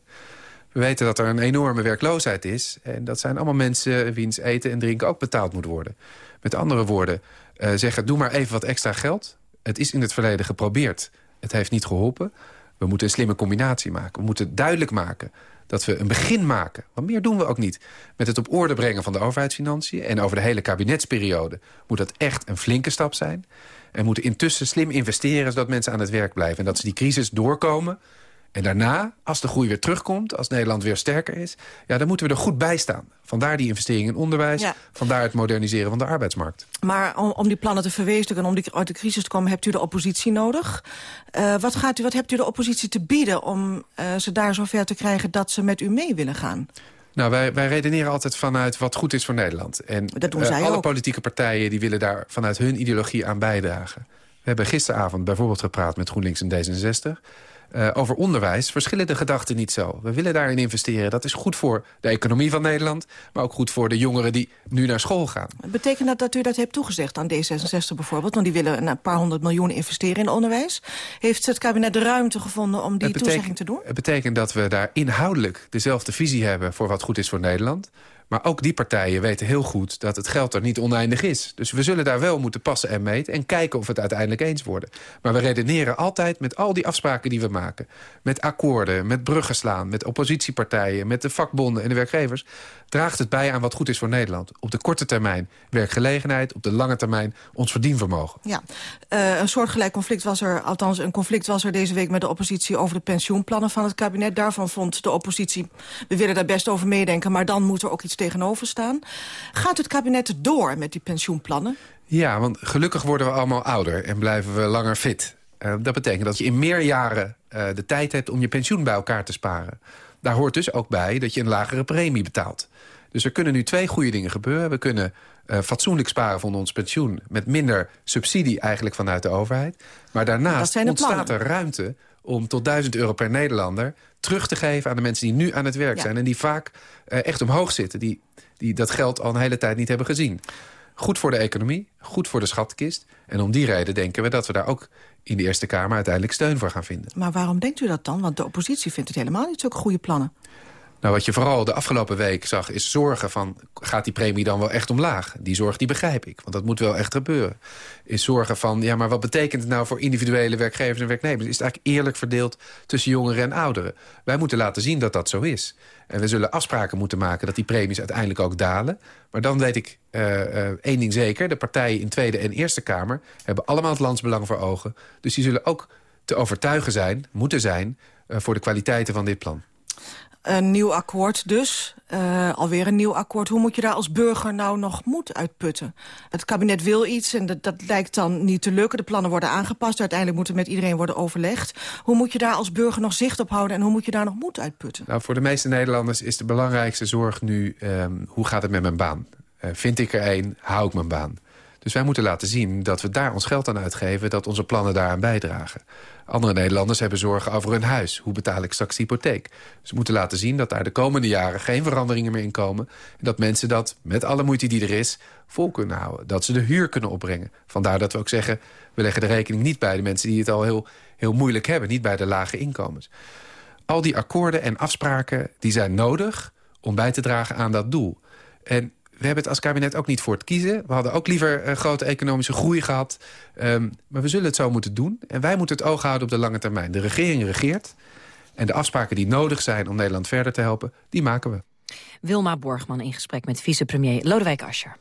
We weten dat er een enorme werkloosheid is. En dat zijn allemaal mensen wiens eten en drinken ook betaald moet worden. Met andere woorden, uh, zeggen doe maar even wat extra geld. Het is in het verleden geprobeerd. Het heeft niet geholpen. We moeten een slimme combinatie maken. We moeten duidelijk maken dat we een begin maken. Want meer doen we ook niet. Met het op orde brengen van de overheidsfinanciën... en over de hele kabinetsperiode moet dat echt een flinke stap zijn. En moeten intussen slim investeren zodat mensen aan het werk blijven. En dat ze die crisis doorkomen en daarna, als de groei weer terugkomt, als Nederland weer sterker is... ja, dan moeten we er goed bij staan. Vandaar die investering in onderwijs, vandaar het moderniseren van de arbeidsmarkt. Maar om, om die plannen te verwezenlijken en om die, uit de crisis te komen... hebt u de oppositie nodig. Uh, wat, gaat u, wat hebt u de oppositie te bieden om uh, ze daar zover te krijgen... dat ze met u mee willen gaan? Nou, wij, wij redeneren altijd vanuit wat goed is voor Nederland. En dat doen zij uh, alle ook. politieke partijen die willen daar vanuit hun ideologie aan bijdragen. We hebben gisteravond bijvoorbeeld gepraat met GroenLinks en D66... Uh, over onderwijs verschillen de gedachten niet zo. We willen daarin investeren. Dat is goed voor de economie van Nederland... maar ook goed voor de jongeren die nu naar school gaan. Betekent dat dat u dat hebt toegezegd aan D66 bijvoorbeeld? Want die willen een paar honderd miljoen investeren in onderwijs. Heeft het kabinet de ruimte gevonden om die toezegging te doen? Het betekent dat we daar inhoudelijk dezelfde visie hebben... voor wat goed is voor Nederland... Maar ook die partijen weten heel goed dat het geld er niet oneindig is. Dus we zullen daar wel moeten passen en meten... en kijken of we het uiteindelijk eens worden. Maar we redeneren altijd met al die afspraken die we maken. Met akkoorden, met bruggen slaan, met oppositiepartijen... met de vakbonden en de werkgevers... draagt het bij aan wat goed is voor Nederland. Op de korte termijn werkgelegenheid, op de lange termijn ons verdienvermogen. Ja, uh, een soortgelijk conflict was er, althans een conflict was er deze week... met de oppositie over de pensioenplannen van het kabinet. Daarvan vond de oppositie, we willen daar best over meedenken... maar dan moet er ook iets tegenover staan. Gaat het kabinet door met die pensioenplannen? Ja, want gelukkig worden we allemaal ouder en blijven we langer fit. Uh, dat betekent dat je in meer jaren uh, de tijd hebt om je pensioen bij elkaar te sparen. Daar hoort dus ook bij dat je een lagere premie betaalt. Dus er kunnen nu twee goede dingen gebeuren. We kunnen uh, fatsoenlijk sparen van ons pensioen... met minder subsidie eigenlijk vanuit de overheid. Maar daarnaast ontstaat er ruimte om tot 1000 euro per Nederlander terug te geven aan de mensen die nu aan het werk ja. zijn... en die vaak uh, echt omhoog zitten, die, die dat geld al een hele tijd niet hebben gezien. Goed voor de economie, goed voor de schatkist. En om die reden denken we dat we daar ook in de Eerste Kamer uiteindelijk steun voor gaan vinden. Maar waarom denkt u dat dan? Want de oppositie vindt het helemaal niet zulke goede plannen. Nou, wat je vooral de afgelopen week zag, is zorgen van... gaat die premie dan wel echt omlaag? Die zorg die begrijp ik, want dat moet wel echt gebeuren. Is zorgen van, ja, maar wat betekent het nou voor individuele werkgevers en werknemers? Is het eigenlijk eerlijk verdeeld tussen jongeren en ouderen? Wij moeten laten zien dat dat zo is. En we zullen afspraken moeten maken dat die premies uiteindelijk ook dalen. Maar dan weet ik uh, uh, één ding zeker. De partijen in Tweede en Eerste Kamer hebben allemaal het landsbelang voor ogen. Dus die zullen ook te overtuigen zijn, moeten zijn... Uh, voor de kwaliteiten van dit plan. Een nieuw akkoord dus, uh, alweer een nieuw akkoord. Hoe moet je daar als burger nou nog moed uitputten? Het kabinet wil iets en dat, dat lijkt dan niet te lukken. De plannen worden aangepast, uiteindelijk moet er met iedereen worden overlegd. Hoe moet je daar als burger nog zicht op houden... en hoe moet je daar nog moed uitputten? Nou, voor de meeste Nederlanders is de belangrijkste zorg nu... Um, hoe gaat het met mijn baan? Uh, vind ik er een, hou ik mijn baan? Dus wij moeten laten zien dat we daar ons geld aan uitgeven... dat onze plannen daaraan bijdragen. Andere Nederlanders hebben zorgen over hun huis. Hoe betaal ik straks hypotheek? Ze moeten laten zien dat daar de komende jaren geen veranderingen meer in komen. En dat mensen dat, met alle moeite die er is, vol kunnen houden. Dat ze de huur kunnen opbrengen. Vandaar dat we ook zeggen, we leggen de rekening niet bij de mensen die het al heel, heel moeilijk hebben. Niet bij de lage inkomens. Al die akkoorden en afspraken die zijn nodig om bij te dragen aan dat doel. En we hebben het als kabinet ook niet voor het kiezen. We hadden ook liever uh, grote economische groei gehad. Um, maar we zullen het zo moeten doen. En wij moeten het oog houden op de lange termijn. De regering regeert. En de afspraken die nodig zijn om Nederland verder te helpen, die maken we. Wilma Borgman in gesprek met vicepremier Lodewijk Asscher.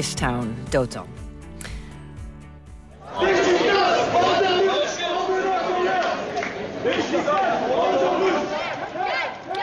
This Dotan.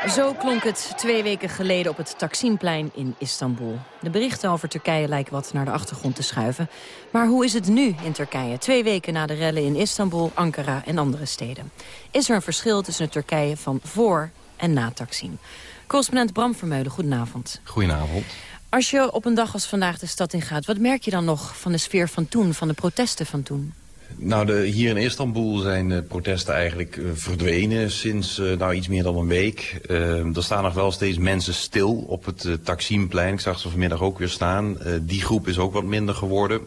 Zo klonk het twee weken geleden op het Taksimplein in Istanbul. De berichten over Turkije lijken wat naar de achtergrond te schuiven. Maar hoe is het nu in Turkije? Twee weken na de rellen in Istanbul, Ankara en andere steden. Is er een verschil tussen het Turkije van voor en na Taksim? Correspondent Bram Vermeulen, goedenavond. Goedenavond. Als je op een dag als vandaag de stad in gaat... wat merk je dan nog van de sfeer van toen, van de protesten van toen? Nou, de, hier in Istanbul zijn de protesten eigenlijk eh, verdwenen sinds eh, nou, iets meer dan een week. Eh, er staan nog wel steeds mensen stil op het uh, Taksimplein. Ik zag ze vanmiddag ook weer staan. Eh, die groep is ook wat minder geworden.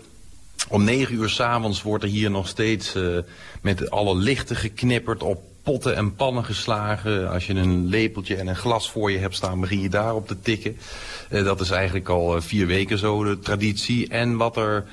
Om negen uur s'avonds wordt er hier nog steeds eh, met alle lichten geknipperd op potten en pannen geslagen. Als je een lepeltje en een glas voor je hebt staan, begin je daarop te tikken. Eh, dat is eigenlijk al eh, vier weken zo de traditie. En wat er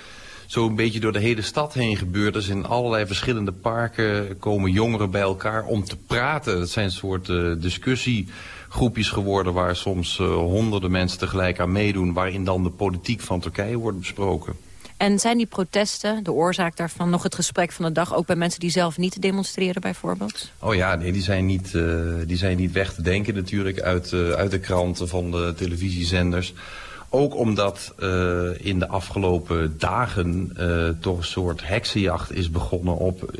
zo'n beetje door de hele stad heen gebeurt. is in allerlei verschillende parken komen jongeren bij elkaar om te praten. Dat zijn soort uh, discussiegroepjes geworden waar soms honderden mensen tegelijk aan meedoen. Waarin dan de politiek van Turkije wordt besproken. En zijn die protesten, de oorzaak daarvan, nog het gesprek van de dag... ook bij mensen die zelf niet demonstreren bijvoorbeeld? Oh ja, nee, die, zijn niet, uh, die zijn niet weg te denken natuurlijk uit, uh, uit de kranten van de televisiezenders. Ook omdat uh, in de afgelopen dagen toch een soort heksenjacht is begonnen op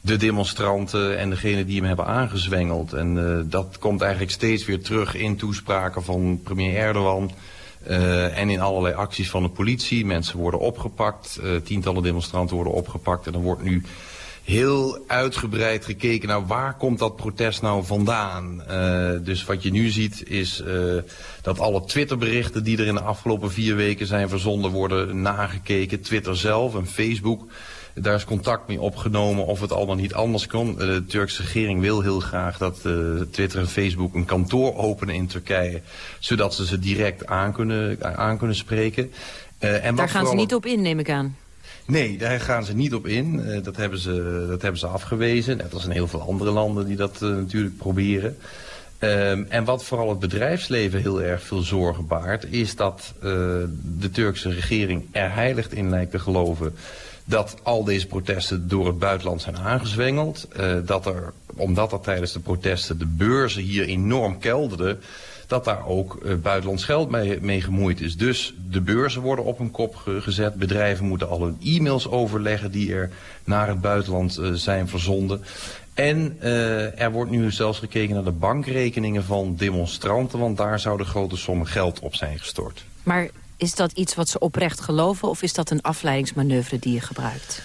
de demonstranten en degenen die hem hebben aangezwengeld. En dat komt eigenlijk steeds weer terug in toespraken van premier Erdogan. Uh, en in allerlei acties van de politie. Mensen worden opgepakt. Uh, tientallen demonstranten worden opgepakt. En er wordt nu heel uitgebreid gekeken naar waar komt dat protest nou vandaan. Uh, dus wat je nu ziet is dat alle Twitterberichten die er in de afgelopen vier weken zijn verzonden worden nagekeken. Twitter zelf en Facebook. Daar is contact mee opgenomen of het allemaal niet anders kon. De Turkse regering wil heel graag dat uh, Twitter en Facebook een kantoor openen in Turkije. Zodat ze ze direct aan kunnen, aan kunnen spreken. Uh, en Daar gaan ze niet op in, neem ik aan. Nee, daar gaan ze niet op in. Uh, dat, hebben ze, dat hebben ze afgewezen. Net als in heel veel andere landen die dat natuurlijk proberen. Um, en wat vooral het bedrijfsleven heel erg veel zorgen baart... is dat uh, de Turkse regering er heilig in lijkt te geloven... dat al deze protesten door het buitenland zijn aangezwengeld. dat er, omdat er tijdens de protesten de beurzen hier enorm kelderden dat daar ook uh, buitenlands geld mee, gemoeid is. Dus de beurzen worden op hun kop ge gezet. Bedrijven moeten al hun e-mails overleggen die er naar het buitenland uh, zijn verzonden. En er wordt nu zelfs gekeken naar de bankrekeningen van demonstranten... want daar zouden grote sommen geld op zijn gestort. Maar is dat iets wat ze oprecht geloven... of is dat een afleidingsmanoeuvre die je gebruikt?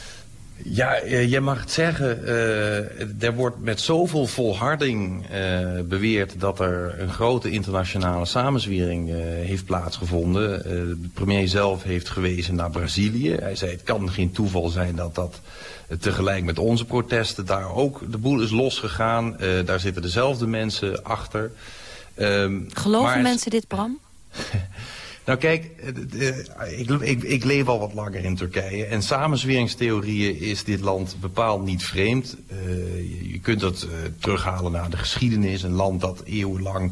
Ja, uh, je mag het zeggen. Uh, er wordt met zoveel volharding uh, beweerd dat er een grote internationale samenzwering heeft plaatsgevonden. de premier zelf heeft gewezen naar Brazilië. Hij zei het kan geen toeval zijn dat dat tegelijk met onze protesten daar ook de boel is losgegaan. daar zitten dezelfde mensen achter. Um, Geloven mensen dit, Bram? <laughs> Nou kijk, ik, ik, ik, leef al wat langer in Turkije. En samenzweringstheorieën is dit land bepaald niet vreemd. Je, je, kunt dat uh, terughalen naar de geschiedenis. Een land dat eeuwenlang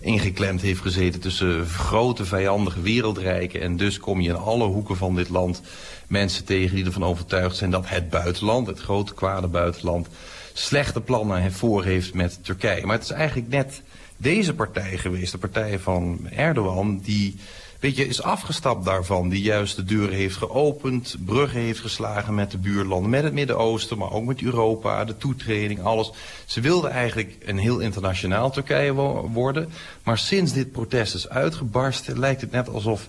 ingeklemd heeft gezeten tussen grote vijandige wereldrijken. En dus kom je in alle hoeken van dit land mensen tegen die ervan overtuigd zijn dat het buitenland, het grote kwade buitenland, slechte plannen voor heeft met Turkije. Maar het is eigenlijk net deze partij geweest, de partij van Erdogan, die is afgestapt daarvan. Die juist de deuren heeft geopend, bruggen heeft geslagen met de buurlanden, met het Midden-Oosten, maar ook met Europa, de toetreding, alles. Ze wilden eigenlijk een heel internationaal Turkije worden. Maar sinds dit protest is uitgebarsten, lijkt het net alsof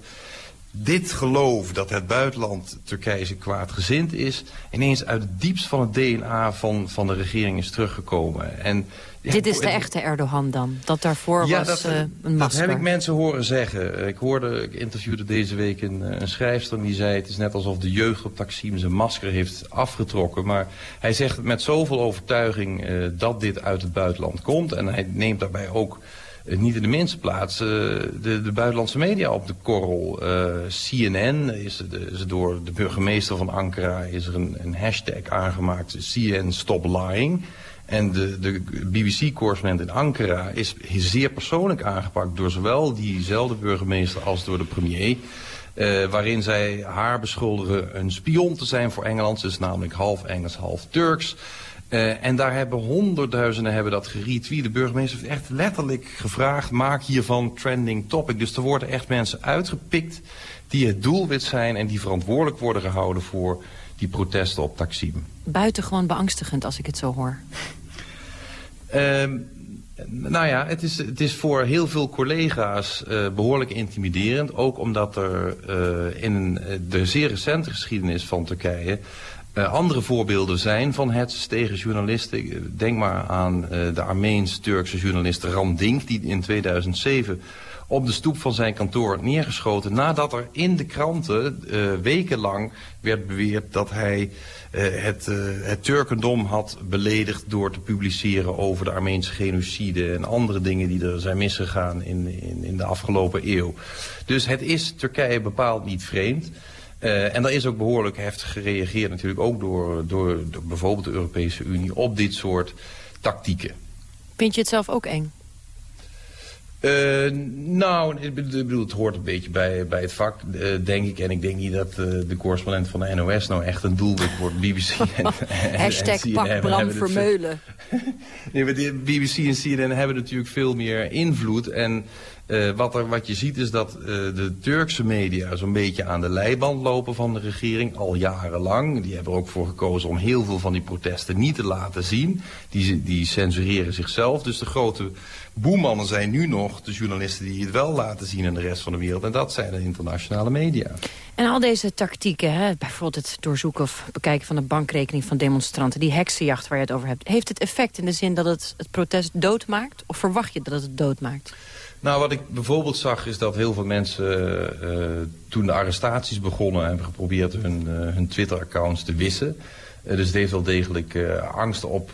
dit geloof dat het buitenland Turkije kwaadgezind is... ineens uit het diepst van het DNA van, van de regering is teruggekomen. En dit is de echte Erdogan dan? Dat daarvoor was dat, uh, een masker? Dat heb ik mensen horen zeggen. Ik hoorde, ik interviewde deze week een, eh, een schrijfster die zei... het is net alsof de jeugd op Taksim zijn masker heeft afgetrokken. Maar hij zegt met zoveel overtuiging uh, dat dit uit het buitenland komt. En hij neemt daarbij ook niet in de minste plaats de, de, buitenlandse media op de korrel. CNN is, de, is, door de burgemeester van Ankara is er een, een hashtag aangemaakt. CNN Stop Lying. En de, de BBC-correspondent in Ankara is zeer persoonlijk aangepakt... door zowel diezelfde burgemeester als door de premier... Uh, waarin zij haar beschuldigen een spion te zijn voor Engeland. Ze is namelijk half Engels, half Turks. Uh, en daar hebben honderdduizenden hebben dat geretweet. De burgemeester heeft echt letterlijk gevraagd... maak hiervan trending topic. Dus er worden echt mensen uitgepikt die het doelwit zijn... en die verantwoordelijk worden gehouden voor die protesten op Taksim. Buitengewoon beangstigend als ik het zo hoor. Um, nou ja, het is, het is voor heel veel collega's uh, behoorlijk intimiderend. Ook omdat er uh, in de zeer recente geschiedenis van Turkije... Uh, andere voorbeelden zijn van het tegen journalisten. Denk maar aan de Armeens-Turkse journalist Ram Dink... die in 2007 op de stoep van zijn kantoor neergeschoten... nadat er in de kranten uh, wekenlang werd beweerd dat hij uh, het, uh, het Turkendom had beledigd... door te publiceren over de Armeense genocide... en andere dingen die er zijn misgegaan in, in, in de afgelopen eeuw. Dus het is Turkije bepaald niet vreemd... En daar is ook behoorlijk heftig gereageerd natuurlijk ook door, door, door bijvoorbeeld de Europese Unie op dit soort tactieken. Vind je het zelf ook eng? Uh, nou, ik bedoel, het hoort een beetje bij, bij het vak, uh, denk ik. En ik denk niet dat uh, de correspondent van de NOS nou echt een doelwit wordt. <laughs> BBC en, en Hashtag en pak Bram Vermeulen. <laughs> nee, maar de BBC en CNN hebben natuurlijk veel meer invloed. En wat, er, wat je ziet is dat de Turkse media zo'n beetje aan de leiband lopen van de regering, al jarenlang. Die hebben er ook voor gekozen om heel veel van die protesten niet te laten zien. Die, die censureren zichzelf. Dus de grote boemannen zijn nu nog de journalisten die het wel laten zien in de rest van de wereld. En dat zijn de internationale media. En al deze tactieken, hè, bijvoorbeeld het doorzoeken of bekijken van de bankrekening van demonstranten, die heksenjacht waar je het over hebt, heeft het effect in de zin dat het het protest doodmaakt? Of verwacht je dat het doodmaakt? Nou, wat ik bijvoorbeeld zag is dat heel veel mensen uh, toen de arrestaties begonnen... hebben geprobeerd hun, uh, hun Twitter-accounts te wissen. Uh, dus het heeft wel degelijk angst op,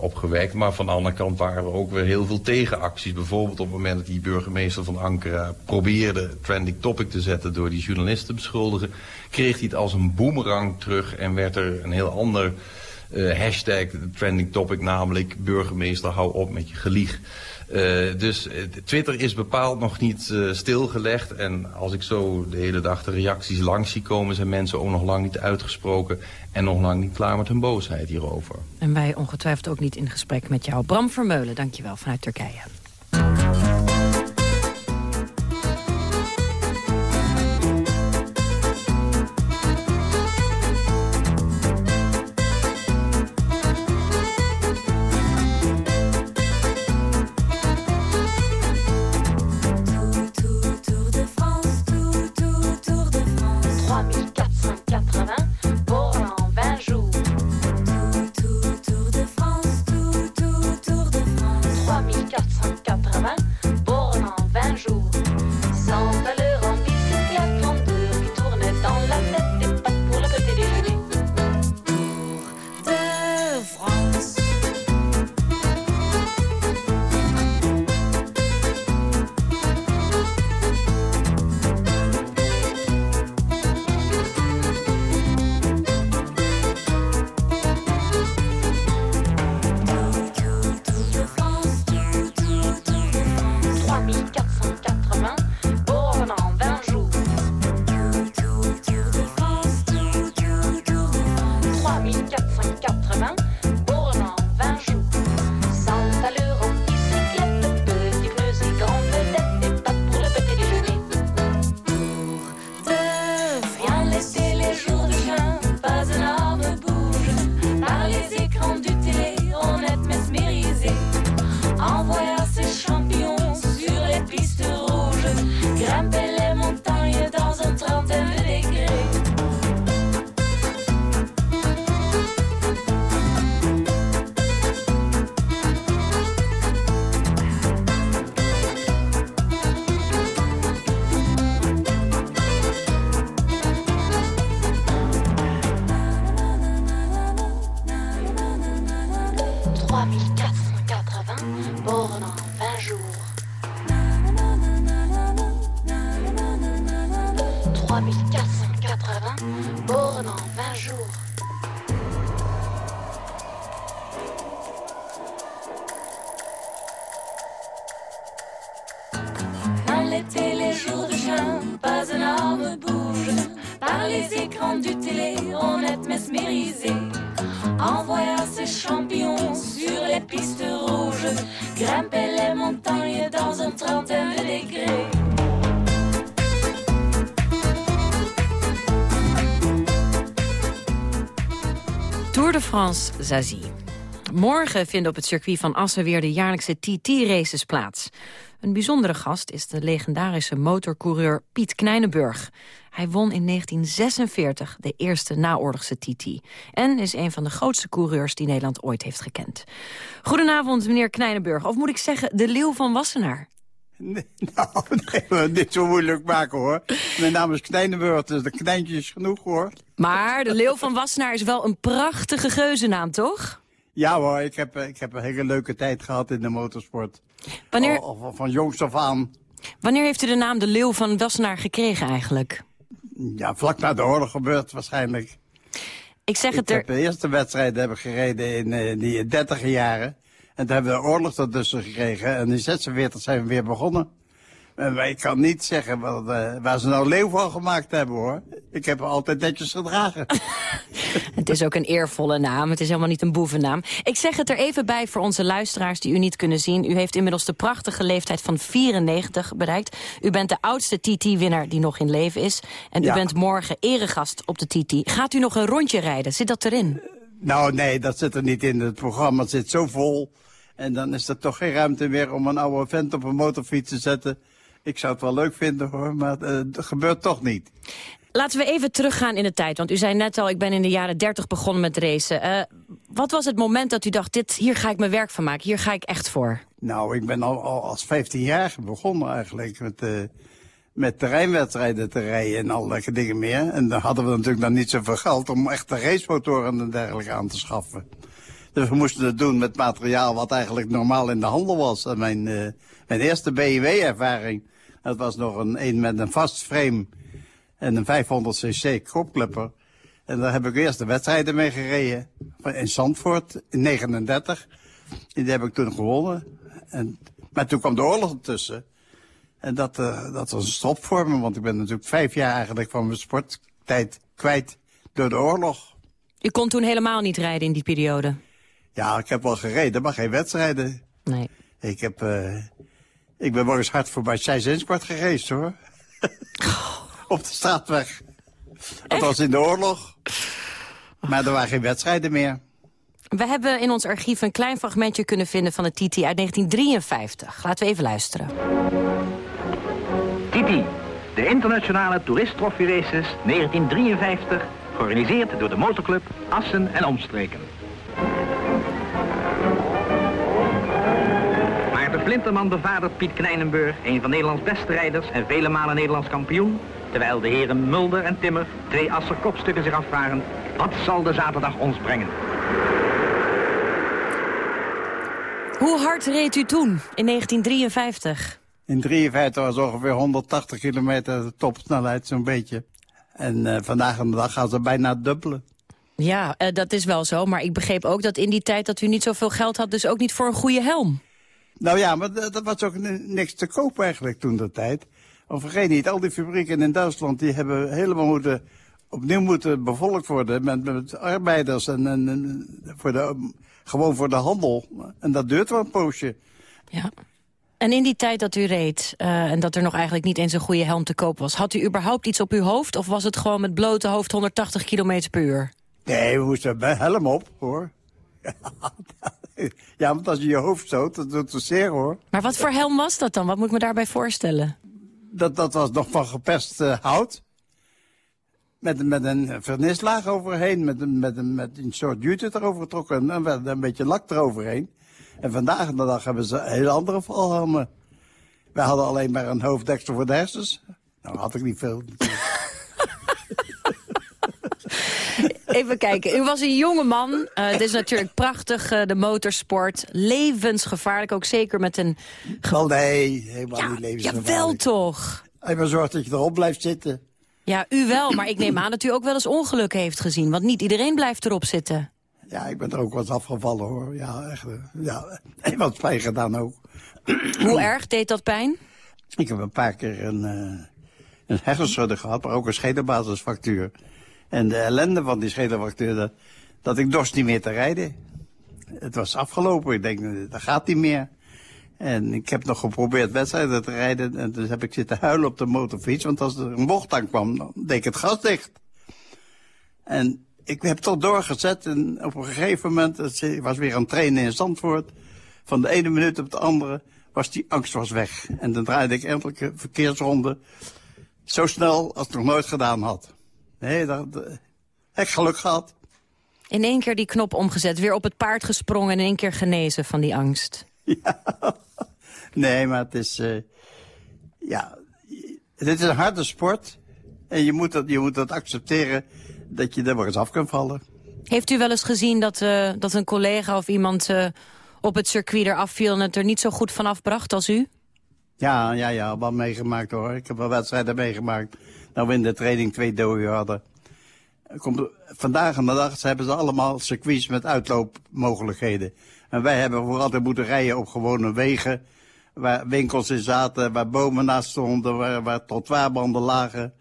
opgewekt. Maar van de andere kant waren er ook weer heel veel tegenacties. Bijvoorbeeld op het moment dat die burgemeester van Ankara probeerde trending topic te zetten... door die journalisten te beschuldigen, kreeg hij het als een boemerang terug... en werd er een heel ander hashtag trending topic, namelijk burgemeester hou op met je gelieg... Uh, dus uh, Twitter is bepaald nog niet uh, stilgelegd. En als ik zo de hele dag de reacties langs zie komen... zijn mensen ook nog lang niet uitgesproken... en nog lang niet klaar met hun boosheid hierover. En wij ongetwijfeld ook niet in gesprek met jou. Bram Vermeulen, dankjewel, vanuit Turkije. Morgen vinden op het circuit van Assen weer de jaarlijkse TT-races plaats. Een bijzondere gast is de legendarische motorcoureur Piet Kleinenburg. Hij won in 1946 de eerste naoorlogse TT. En is een van de grootste coureurs die Nederland ooit heeft gekend. Goedenavond, meneer Kleinenburg. Of moet ik zeggen, de leeuw van Wassenaar. <laughs> Nee, nou, nee, niet zo moeilijk maken hoor. Mijn naam is Kleinenburg, dus de kleintje is genoeg hoor. Maar de leeuw van Wassenaar is wel een prachtige geuzennaam, toch? Ja hoor, ik heb, ik heb een hele leuke tijd gehad in de motorsport. Wanneer... Al- al- van jongs af aan. Wanneer heeft u de naam de leeuw van Wassenaar gekregen eigenlijk? Ja, vlak na de oorlog gebeurd waarschijnlijk. Ik zeg het Ik er... heb de eerste wedstrijd hebben gereden in eh, die dertiger jaren. En toen hebben we de oorlog ertussen gekregen. En in 46 zijn we weer begonnen. En ik kan niet zeggen wat, eh, waar ze nou leeuw van gemaakt hebben hoor. Ik heb altijd netjes gedragen. <laughs> Het is ook een eervolle naam, het is helemaal niet een boevennaam. Ik zeg het er even bij voor onze luisteraars die u niet kunnen zien. U heeft inmiddels de prachtige leeftijd van 94 bereikt. U bent de oudste TT-winnaar die nog in leven is. En u bent morgen eregast op de TT. Gaat u nog een rondje rijden? Zit dat erin? Nou, nee, dat zit er niet in. Het programma zit zo vol. En dan is er toch geen ruimte meer om een oude vent op een motorfiets te zetten. Ik zou het wel leuk vinden hoor, maar eh, het gebeurt toch niet. Laten we even teruggaan in de tijd. Want u zei net al, ik ben in de jaren 30 begonnen met racen. Eh, wat was het moment dat u dacht, dit, hier ga ik mijn werk van maken. Hier ga ik echt voor. Nou, ik ben al, al als 15-jarige begonnen eigenlijk met, eh, met terreinwedstrijden te rijden en allerlei dingen meer. En dan hadden we natuurlijk dan niet zoveel geld om echte racemotoren en dergelijke aan te schaffen. Dus we moesten het doen met materiaal wat eigenlijk normaal in de handel was. Mijn, eh, mijn eerste BMW-ervaring, dat was nog een, een met een vast frame en een 500cc kopclipper. En daar heb ik eerst de wedstrijden mee gereden. In Zandvoort, in 39. En die heb ik toen gewonnen. En, maar toen kwam de oorlog ertussen. En dat, eh, dat was een stop voor me, want ik ben natuurlijk vijf jaar eigenlijk van mijn sporttijd kwijt door de oorlog. U kon toen helemaal niet rijden in die periode. Ja, ik heb wel gereden, maar geen wedstrijden. Nee. Ik heb, eh, ik ben wel eens hard voorbij Seizensport gereisd hoor. <laughs> Op de straatweg. Dat was in de oorlog. Maar er waren geen wedstrijden meer. We hebben in ons archief een klein fragmentje kunnen vinden van de TT uit 1953. Laten we even luisteren. TT, de internationale toeristtrofee races 1953, georganiseerd door de motorclub Assen en Omstreken. De Flinterman bevadert Piet Kleinenburg, een van Nederlands beste rijders en vele malen Nederlands kampioen, terwijl de heren Mulder en Timmer, twee Asser kopstukken zich afvragen, wat zal de zaterdag ons brengen? Hoe hard reed u toen, in 1953? In 53 was ongeveer 180 kilometer de topsnelheid zo'n beetje. En eh, vandaag aan de dag gaan ze bijna dubbelen. Ja, eh, dat is wel zo. Maar ik begreep ook dat in die tijd dat u niet zoveel geld had... dus ook niet voor een goede helm. Nou ja, maar dat dat was ook ni- niks te koop eigenlijk toen de tijd. Want vergeet niet, al die fabrieken in Duitsland... die hebben helemaal moeten, opnieuw moeten bevolkt worden... met, met arbeiders en, en, en voor de, gewoon voor de handel. En dat duurt wel een poosje. Ja. En in die tijd dat u reed, eh, en dat er nog eigenlijk niet eens een goede helm te koop was... had u überhaupt iets op uw hoofd of was het gewoon met blote hoofd 180 km per uur? Nee, we moesten helm op, hoor. <laughs> <laughs> Ja, want als je je hoofd stoot, dat doet het zeer, hoor. Maar wat voor helm was dat dan? Wat moet ik me daarbij voorstellen? Dat, dat was nog van geperst eh, hout. Met, met een vernislaag overheen, met een, met een, met een soort jute erover getrokken en dan werd er een beetje lak eroverheen. En vandaag de dag hebben ze hele andere valhelmen. Wij hadden alleen maar een hoofddeksel voor de hersens. Nou had ik niet veel. Even kijken. U was een jonge man. Uh, het is natuurlijk prachtig, uh, de motorsport. Levensgevaarlijk, ook zeker met een... Wel nee, helemaal ja, niet levensgevaarlijk. Jawel toch. Hij maar zorgt dat je erop blijft zitten. Ja, u wel, maar ik neem aan dat u ook wel eens ongelukken heeft gezien. Want niet iedereen blijft erop zitten. Ja, ik ben er ook wat afgevallen hoor. Ja, echt. Ja, <laughs> en wat pijn gedaan ook. <clears throat> Hoe erg deed dat pijn? Ik heb een paar keer een, uh, een gehad, maar ook een schedelbasisfractuur. En de ellende van die schedelfractuur, dat, ik dorst niet meer te rijden. Het was afgelopen. Ik denk, dat gaat niet meer. En ik heb nog geprobeerd wedstrijden te rijden. En dus heb ik zitten huilen op de motorfiets. Want als er een bocht aan kwam, dan deed ik het gas dicht. En ik heb toch doorgezet. En op een gegeven moment, het was weer aan het trainen in Zandvoort. Van de ene minuut op de andere was die angst was weg. En dan draaide ik elke verkeersronde zo snel als ik nog nooit gedaan had. Nee, dat, dat heb ik geluk gehad. In één keer die knop omgezet, weer op het paard gesprongen... en in één keer genezen van die angst. <laughs> Ja. Nee, maar het is... Uh, ja, dit is een harde sport. En je moet dat, je moet dat accepteren dat je er wel eens af kunt vallen. Heeft u wel eens gezien dat, uh, dat een collega of iemand uh, op het circuit eraf viel... en het er niet zo goed vanaf bracht als u? Ja, ja, ja, wel meegemaakt hoor. Ik heb wel wedstrijden meegemaakt. Nou, we in de training twee doden hadden. Komt, vandaag aan de dag hebben ze allemaal circuits met uitloopmogelijkheden. En wij hebben voor altijd moeten rijden op gewone wegen... waar winkels in zaten, waar bomen naast stonden, waar, waar trottoirbanden lagen.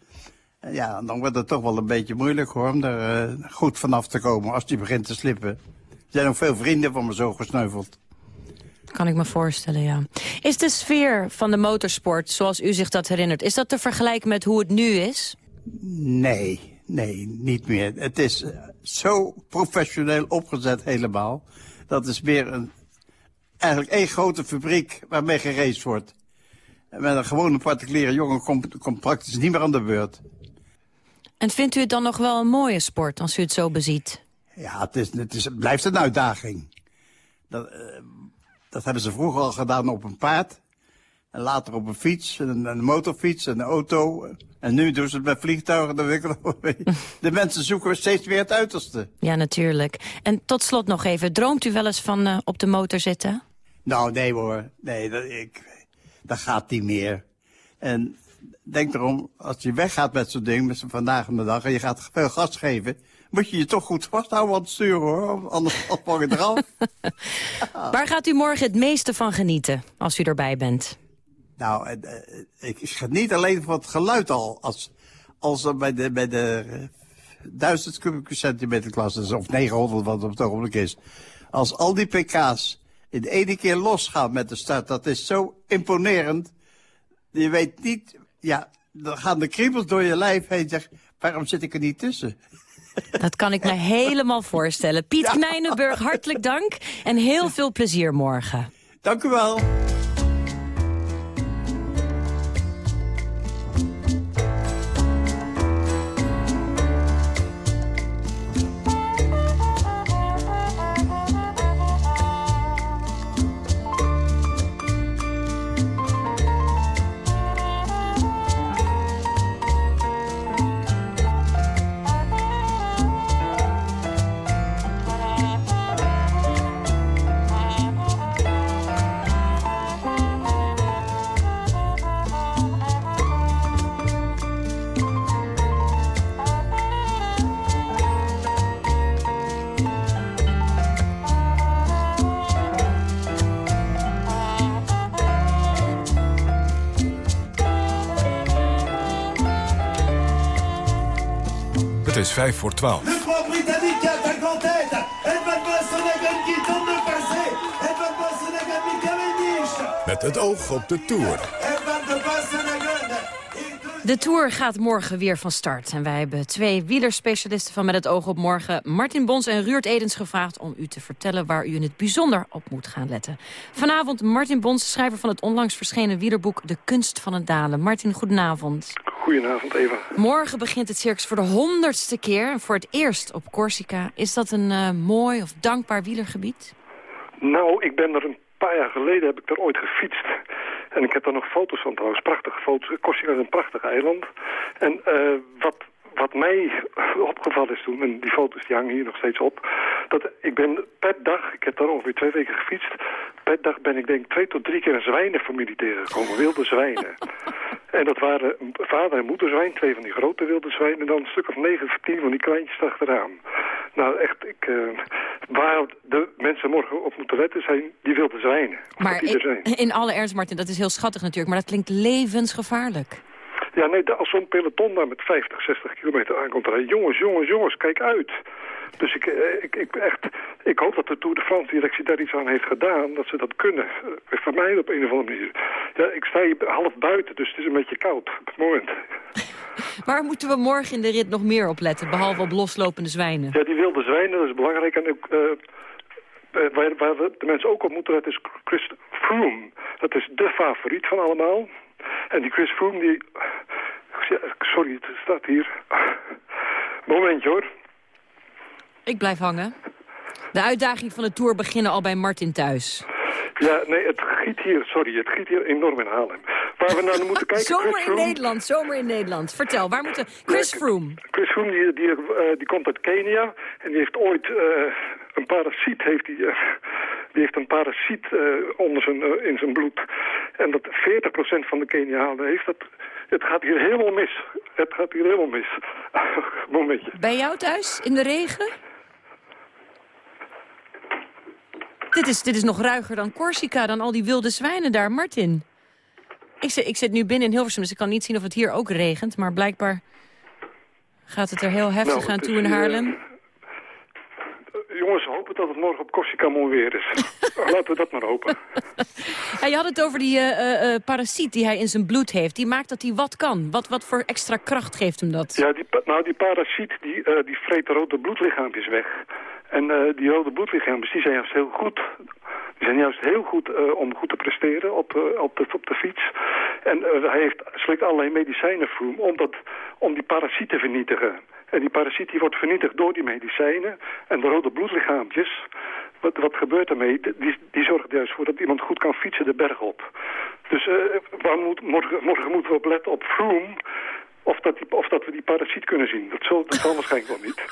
En ja, dan wordt het toch wel een beetje moeilijk hoor, om er uh, goed vanaf te komen als die begint te slippen. Er zijn ook veel vrienden van me zo gesneuveld. Kan ik me voorstellen, ja. Is de sfeer van de motorsport, zoals u zich dat herinnert... is dat te vergelijken met hoe het nu is? Nee, nee, niet meer. Het is zo professioneel opgezet helemaal. Dat is meer een, eigenlijk één grote fabriek waarmee geraced wordt. En met een gewone particuliere jongen komt, komt praktisch niet meer aan de beurt. En vindt u het dan nog wel een mooie sport als u het zo beziet? Ja, het, is, het, is, het blijft een uitdaging. Dat, uh, dat hebben ze vroeger al gedaan op een paard. En later op een fiets, een, een motorfiets, een auto. En nu doen ze het met vliegtuigen. <laughs> De mensen zoeken steeds weer het uiterste. Ja, natuurlijk. En tot slot nog even. Droomt u wel eens van uh, op de motor zitten? Nou, nee hoor. Nee, dat, ik, dat gaat niet meer. En denk erom, als je weggaat met zo'n ding, met vandaag en de dag... en je gaat veel gas geven, moet je je toch goed vasthouden aan het sturen, hoor. Anders val je eraf. <laughs> Waar gaat u morgen het meeste van genieten, als u erbij bent? Nou, ik geniet alleen van het geluid al. Als, als bij de, bij de 1000 kubieke centimeter klasse, of 900 wat op het ogenblik is. Als al die pk's in de ene keer losgaan met de start, dat is zo imponerend. Je weet niet, ja, dan gaan de kriebels door je lijf heen. Zeg, waarom zit ik er niet tussen? Dat kan ik me helemaal voorstellen. Piet ja. Knijnenburg, hartelijk dank en heel veel plezier morgen. Dank u wel. 5 voor 12. Le Grand Britannique à ta tête. Edward Bossenagan qui tente de passer. Edward Bossenagan met Cavendish. Met het oog op de Tour. De Tour gaat morgen weer van start. En wij hebben twee wielerspecialisten van Met het oog op morgen... Martin Bons en Ruurt Edens gevraagd om u te vertellen... waar u in het bijzonder op moet gaan letten. Vanavond Martin Bons, schrijver van het onlangs verschenen wielerboek... De Kunst van het Dalen. Martin, goedenavond. Goedenavond, Eva. Morgen begint het circus voor de honderdste keer. En voor het eerst op Corsica. Is dat een uh, mooi of dankbaar wielergebied? Nou, ik ben er een paar jaar geleden heb ik er ooit gefietst. En ik heb daar nog foto's van trouwens, prachtige foto's. Corsica is een prachtig eiland. En uh, wat wat mij opgevallen is toen, en die foto's die hangen hier nog steeds op... dat ik ben per dag, ik heb daar ongeveer twee weken gefietst... per dag ben ik denk twee tot drie keer een zwijnenfamilie tegengekomen, wilde zwijnen. <laughs> en dat waren vader en moederzwijn, twee van die grote wilde zwijnen... en dan een stuk of negen of tien van die kleintjes achteraan. Nou, echt, ik, uh, waar de mensen morgen op moeten letten zijn die wilde zwijnen. Maar in, in alle ernst, Martin, dat is heel schattig natuurlijk... maar dat klinkt levensgevaarlijk. Ja, nee, als zo'n peloton daar met 50, 60 kilometer aankomt rijden... jongens, jongens, jongens, kijk uit. Dus ik, ik, ik, echt, ik hoop dat de Tour de France-directie daar iets aan heeft gedaan... dat ze dat kunnen. Voor mij op een of andere manier. Ja, ik sta hier half buiten, dus het is een beetje koud op het moment. <laughs> Waar moeten we morgen in de rit nog meer op letten, behalve op loslopende zwijnen? Ja, die wilde zwijnen, dat is belangrijk. En ook, uh, waar, waar de mensen ook op moeten letten is Chris Froome. Dat is de favoriet van allemaal. En die Chris Froome, die... Sorry, het staat hier. Momentje hoor. Ik blijf hangen. De uitdaging van de Tour beginnen al bij Martin thuis. Ja, nee, het giet hier, sorry, het giet hier enorm in Haarlem. Waar we naar moeten kijken... zomer Chris in Nederland, zomer in Nederland. Vertel, waar moeten... Chris Froome. Chris Froome, die, die, uh, die komt uit Kenia. En die heeft ooit uh, een parasiet, heeft die, uh, die heeft een parasiet onder zijn, in zijn bloed. En dat 40% van de Kenianen heeft dat... Het gaat hier helemaal mis. Het gaat hier helemaal mis. <laughs> Momentje. Bij jou thuis, in de regen? Dit is, dit is nog ruiger dan Corsica, dan al die wilde zwijnen daar. Martin. Ik zit, ik zit nu binnen in Hilversum, dus ik kan niet zien of het hier ook regent. Maar blijkbaar gaat het er heel heftig nou, aan toe in Haarlem. Uh, jongens, hopen dat het morgen op Corsica mooi weer is. <laughs> Laten we dat maar hopen. <laughs> ja, je had het over die uh, uh, parasiet die hij in zijn bloed heeft. Die maakt dat hij wat kan. Wat, wat voor extra kracht geeft hem dat? Ja, die, nou, die parasiet die, die vreet de rode bloedlichaampjes weg. En uh, die rode bloedlichaampjes die zijn juist heel goed. Die zijn juist heel goed uh, om goed te presteren op, uh, op, de, op de fiets. En hij heeft, slikt allerlei medicijnen voor om, dat, om die parasiet te vernietigen. En die parasiet die wordt vernietigd door die medicijnen. En de rode bloedlichaampjes, wat, wat gebeurt daarmee? Die, die zorgen juist voor dat iemand goed kan fietsen de berg op. Dus waar moet, morgen, morgen moeten we op letten op Froome... Of dat, of dat we die parasiet kunnen zien. Dat zal waarschijnlijk wel niet.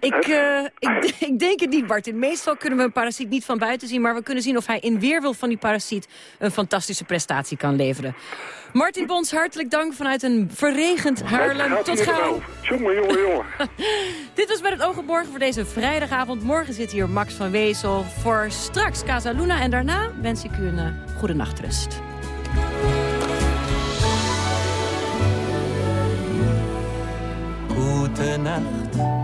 Ik, uh, ik, <laughs> ik, denk het niet, Martin. Meestal kunnen we een parasiet niet van buiten zien... maar we kunnen zien of hij in weerwil van die parasiet... een fantastische prestatie kan leveren. Martin Bons, hartelijk dank vanuit een verregend Haarlem. Tot gauw. Jongen, jongen, jongen. <laughs> Dit was bij het Oog op Morgen voor deze vrijdagavond. Morgen zit hier Max van Wezel voor straks Casa Luna. En daarna wens ik u een uh, goede nachtrust. Gute Nacht,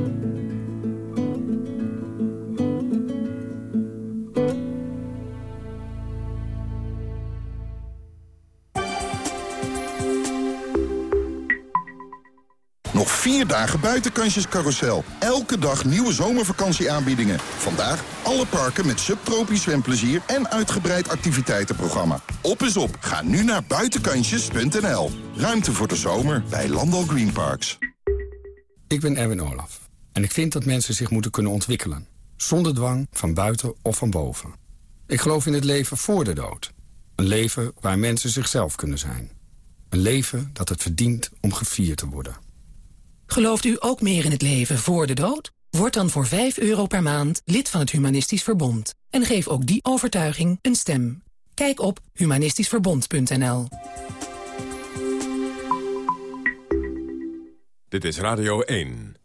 Nog vier dagen buitenkansjes Elke dag nieuwe zomervakantieaanbiedingen. Vandaag alle parken met subtropisch zwemplezier en uitgebreid activiteitenprogramma. Op is op. Ga nu naar buitenkansjes.nl. Ruimte voor de zomer bij Landal Green Parks. Ik ben Erwin Olaf. En ik vind dat mensen zich moeten kunnen ontwikkelen. Zonder dwang, van buiten of van boven. Ik geloof in het leven voor de dood. Een leven waar mensen zichzelf kunnen zijn. Een leven dat het verdient om gevierd te worden. Gelooft u ook meer in het leven voor de dood? Word dan voor 5 euro per maand lid van het Humanistisch Verbond. En geef ook die overtuiging een stem. Kijk op humanistischverbond.nl Dit is Radio 1.